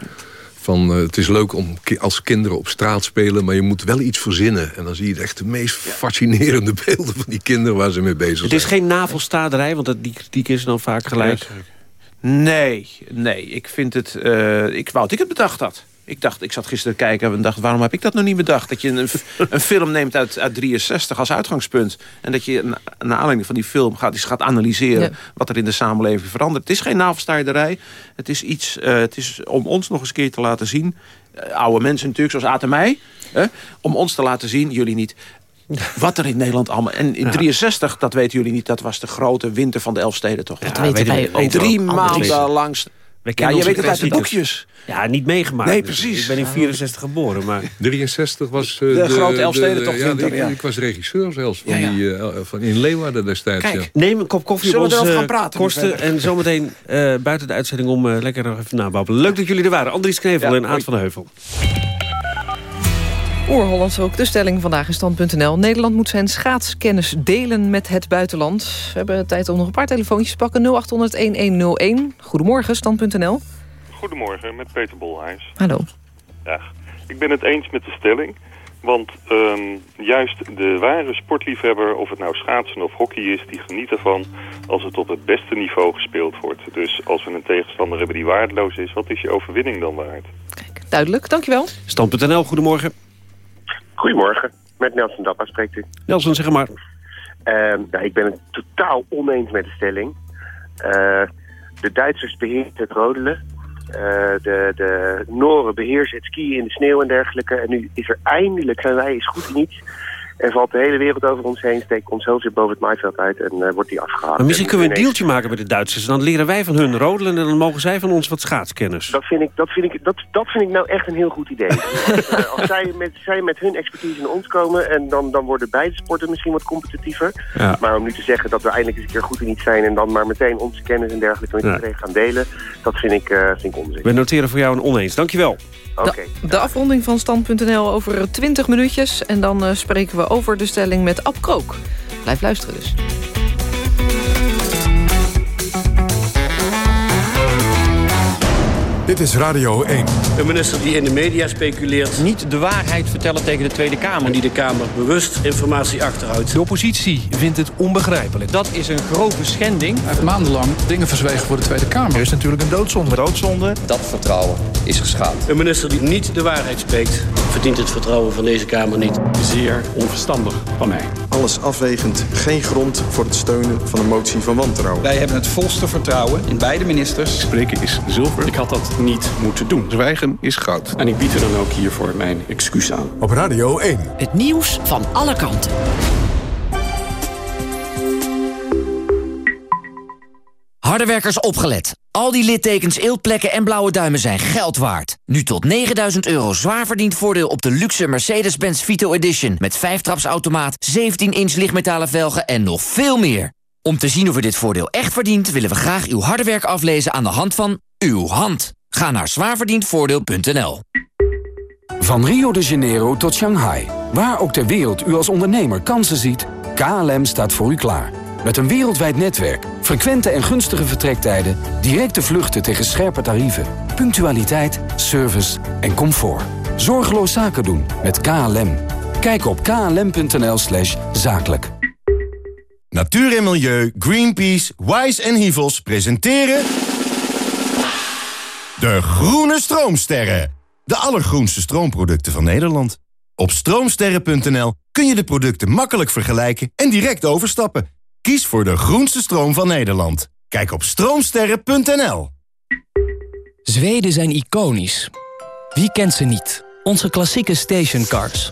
Van, eh, het is leuk om ki- als kinderen op straat spelen... maar je moet wel iets verzinnen. En dan zie je echt de meest fascinerende beelden... van die kinderen waar ze mee bezig Het zijn. is geen navelstaderij, want dat, die kritiek is dan vaak gelijk. Nee, nee. Ik vind het... eh, ik wou dat ik het bedacht had. Ik dacht, ik zat gisteren te kijken en dacht, waarom heb ik dat nog niet bedacht? Dat je een, een film neemt uit, uit 63 als uitgangspunt. En dat je na, naar aanleiding van die film gaat, eens gaat analyseren Ja. wat er in de samenleving verandert. Het is geen navelstaarderij. Het is iets, eh, het is om ons nog eens een keer te laten zien. eh, oude mensen natuurlijk, zoals Aad en mij. hè, om ons te laten zien, jullie niet, wat er in Nederland allemaal... En in 63, dat weten jullie niet, dat was de grote winter van de Elfsteden toch? Dat weten wij ook Drie maanden langs... Ja, je weet het uit de boekjes. Ja, niet meegemaakt. Nee, precies. Ik ben in 64 geboren, maar... 63 was... eh, De grote Elfstedentocht ja, winter, ik, ja. ik was regisseur zelfs van Ja, ja. Die, eh, van in Leeuwarden destijds. Kijk, ja. Neem een kop koffie Zullen op we ons erover gaan praten kosten. En zometeen eh, buiten de uitzending om eh, lekker nog even nababbelen. Leuk dat jullie er waren. Andries Knevel Ja, en Aad van de Heuvel. Oer-Hollands ook de stelling vandaag in stand.nl. Nederland moet zijn schaatskennis delen met het buitenland. We hebben tijd om nog een paar telefoontjes te pakken. 0800-1101. Goedemorgen, stand.nl. Goedemorgen, met Peter Bolhuis. Hallo. Ja, ik ben het eens met de stelling. Want ehm, juist de ware sportliefhebber, of het nou schaatsen of hockey is... die geniet ervan als het op het beste niveau gespeeld wordt. Dus als we een tegenstander hebben die waardeloos is... wat is je overwinning dan waard? Duidelijk, dankjewel. Stand.nl, goedemorgen. Goedemorgen, met Nelson Dappa spreekt u. Nelson, zeg maar. Nou, ik ben het totaal oneens met de stelling. Eh, de Duitsers beheersen het rodelen. Eh, de, de Noren beheersen het skiën in de sneeuw en dergelijke. En nu is er eindelijk, zijn wij eens goed in En valt de hele wereld over ons heen, steekt ons hoofd weer boven het maaiveld uit en eh, wordt die afgehaald. Maar misschien En kunnen we een deeltje maken met de Duitsers. Dan leren wij van hun rodelen en dan mogen zij van ons wat schaatskennis. Dat vind ik, dat vind ik, dat, dat vind ik nou echt een heel goed idee. als eh, als zij, met, zij met hun expertise naar ons komen... en dan, dan worden beide sporten misschien wat competitiever. Ja. Maar om nu te zeggen dat we eindelijk eens een keer goed in iets zijn... en dan maar meteen onze kennis en dergelijke met Ja. iedereen gaan delen... dat vind ik, eh, vind ik onzin. We noteren voor jou een oneens. Dankjewel. Oké. De afronding van stand.nl over 20 minuutjes. En dan eh, spreken we over de stelling met Ab Krook. Blijf luisteren dus. Dit is Radio 1. Een minister die in de media speculeert... niet de waarheid vertellen tegen de Tweede Kamer... en die de Kamer bewust informatie achterhoudt. De oppositie vindt het onbegrijpelijk. Dat is een grove schending. Hij heeft maandenlang dingen verzwegen voor de Tweede Kamer. Er is natuurlijk een doodzonde. Doodzonde. Dat vertrouwen is geschaad. Een minister die niet de waarheid spreekt... verdient het vertrouwen van deze Kamer niet. Zeer onverstandig van mij. Alles afwegend geen grond voor het steunen van een motie van wantrouwen. Wij hebben het volste vertrouwen in beide ministers. Spreken is zilver. Ik had dat niet moeten doen. Zwijgen is goud. En ik bied er dan ook hiervoor mijn excuus aan. Op Radio 1. Het nieuws van alle kanten. Hardewerkers opgelet. Al die littekens, eeltplekken en blauwe duimen zijn geld waard. Nu tot 9000 euro zwaar verdiend voordeel op de luxe Mercedes-Benz Vito Edition... met 5-trapsautomaat, 17-inch lichtmetalen velgen en nog veel meer. Om te zien of u dit voordeel echt verdient... willen we graag uw harde werk aflezen aan de hand van uw hand. Ga naar zwaarverdiendvoordeel.nl. Van Rio de Janeiro tot Shanghai. Waar ook ter wereld u als ondernemer kansen ziet, KLM staat voor u klaar. Met een wereldwijd netwerk, frequente en gunstige vertrektijden... directe vluchten tegen scherpe tarieven, punctualiteit, service en comfort. Zorgeloos zaken doen met KLM. Kijk op klm.nl slash zakelijk. Natuur en Milieu, Greenpeace, Wise en Hivels presenteren... De Groene Stroomsterren. De allergroenste stroomproducten van Nederland. Op stroomsterren.nl kun je de producten makkelijk vergelijken en direct overstappen. Kies voor de groenste stroom van Nederland. Kijk op stroomsterren.nl. Zweden zijn iconisch. Wie kent ze niet? Onze klassieke stationcars.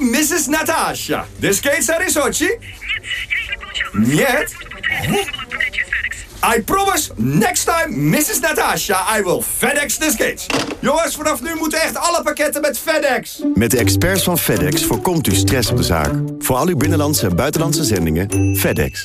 Mrs. Natasha. The skates are in Sochi? Нет. I promise, next time, Mrs. Natasha, I will FedEx the skates. Jongens, vanaf nu moeten echt alle pakketten met FedEx. Met de experts van FedEx voorkomt u stress op de zaak. Voor al uw binnenlandse en buitenlandse zendingen, FedEx.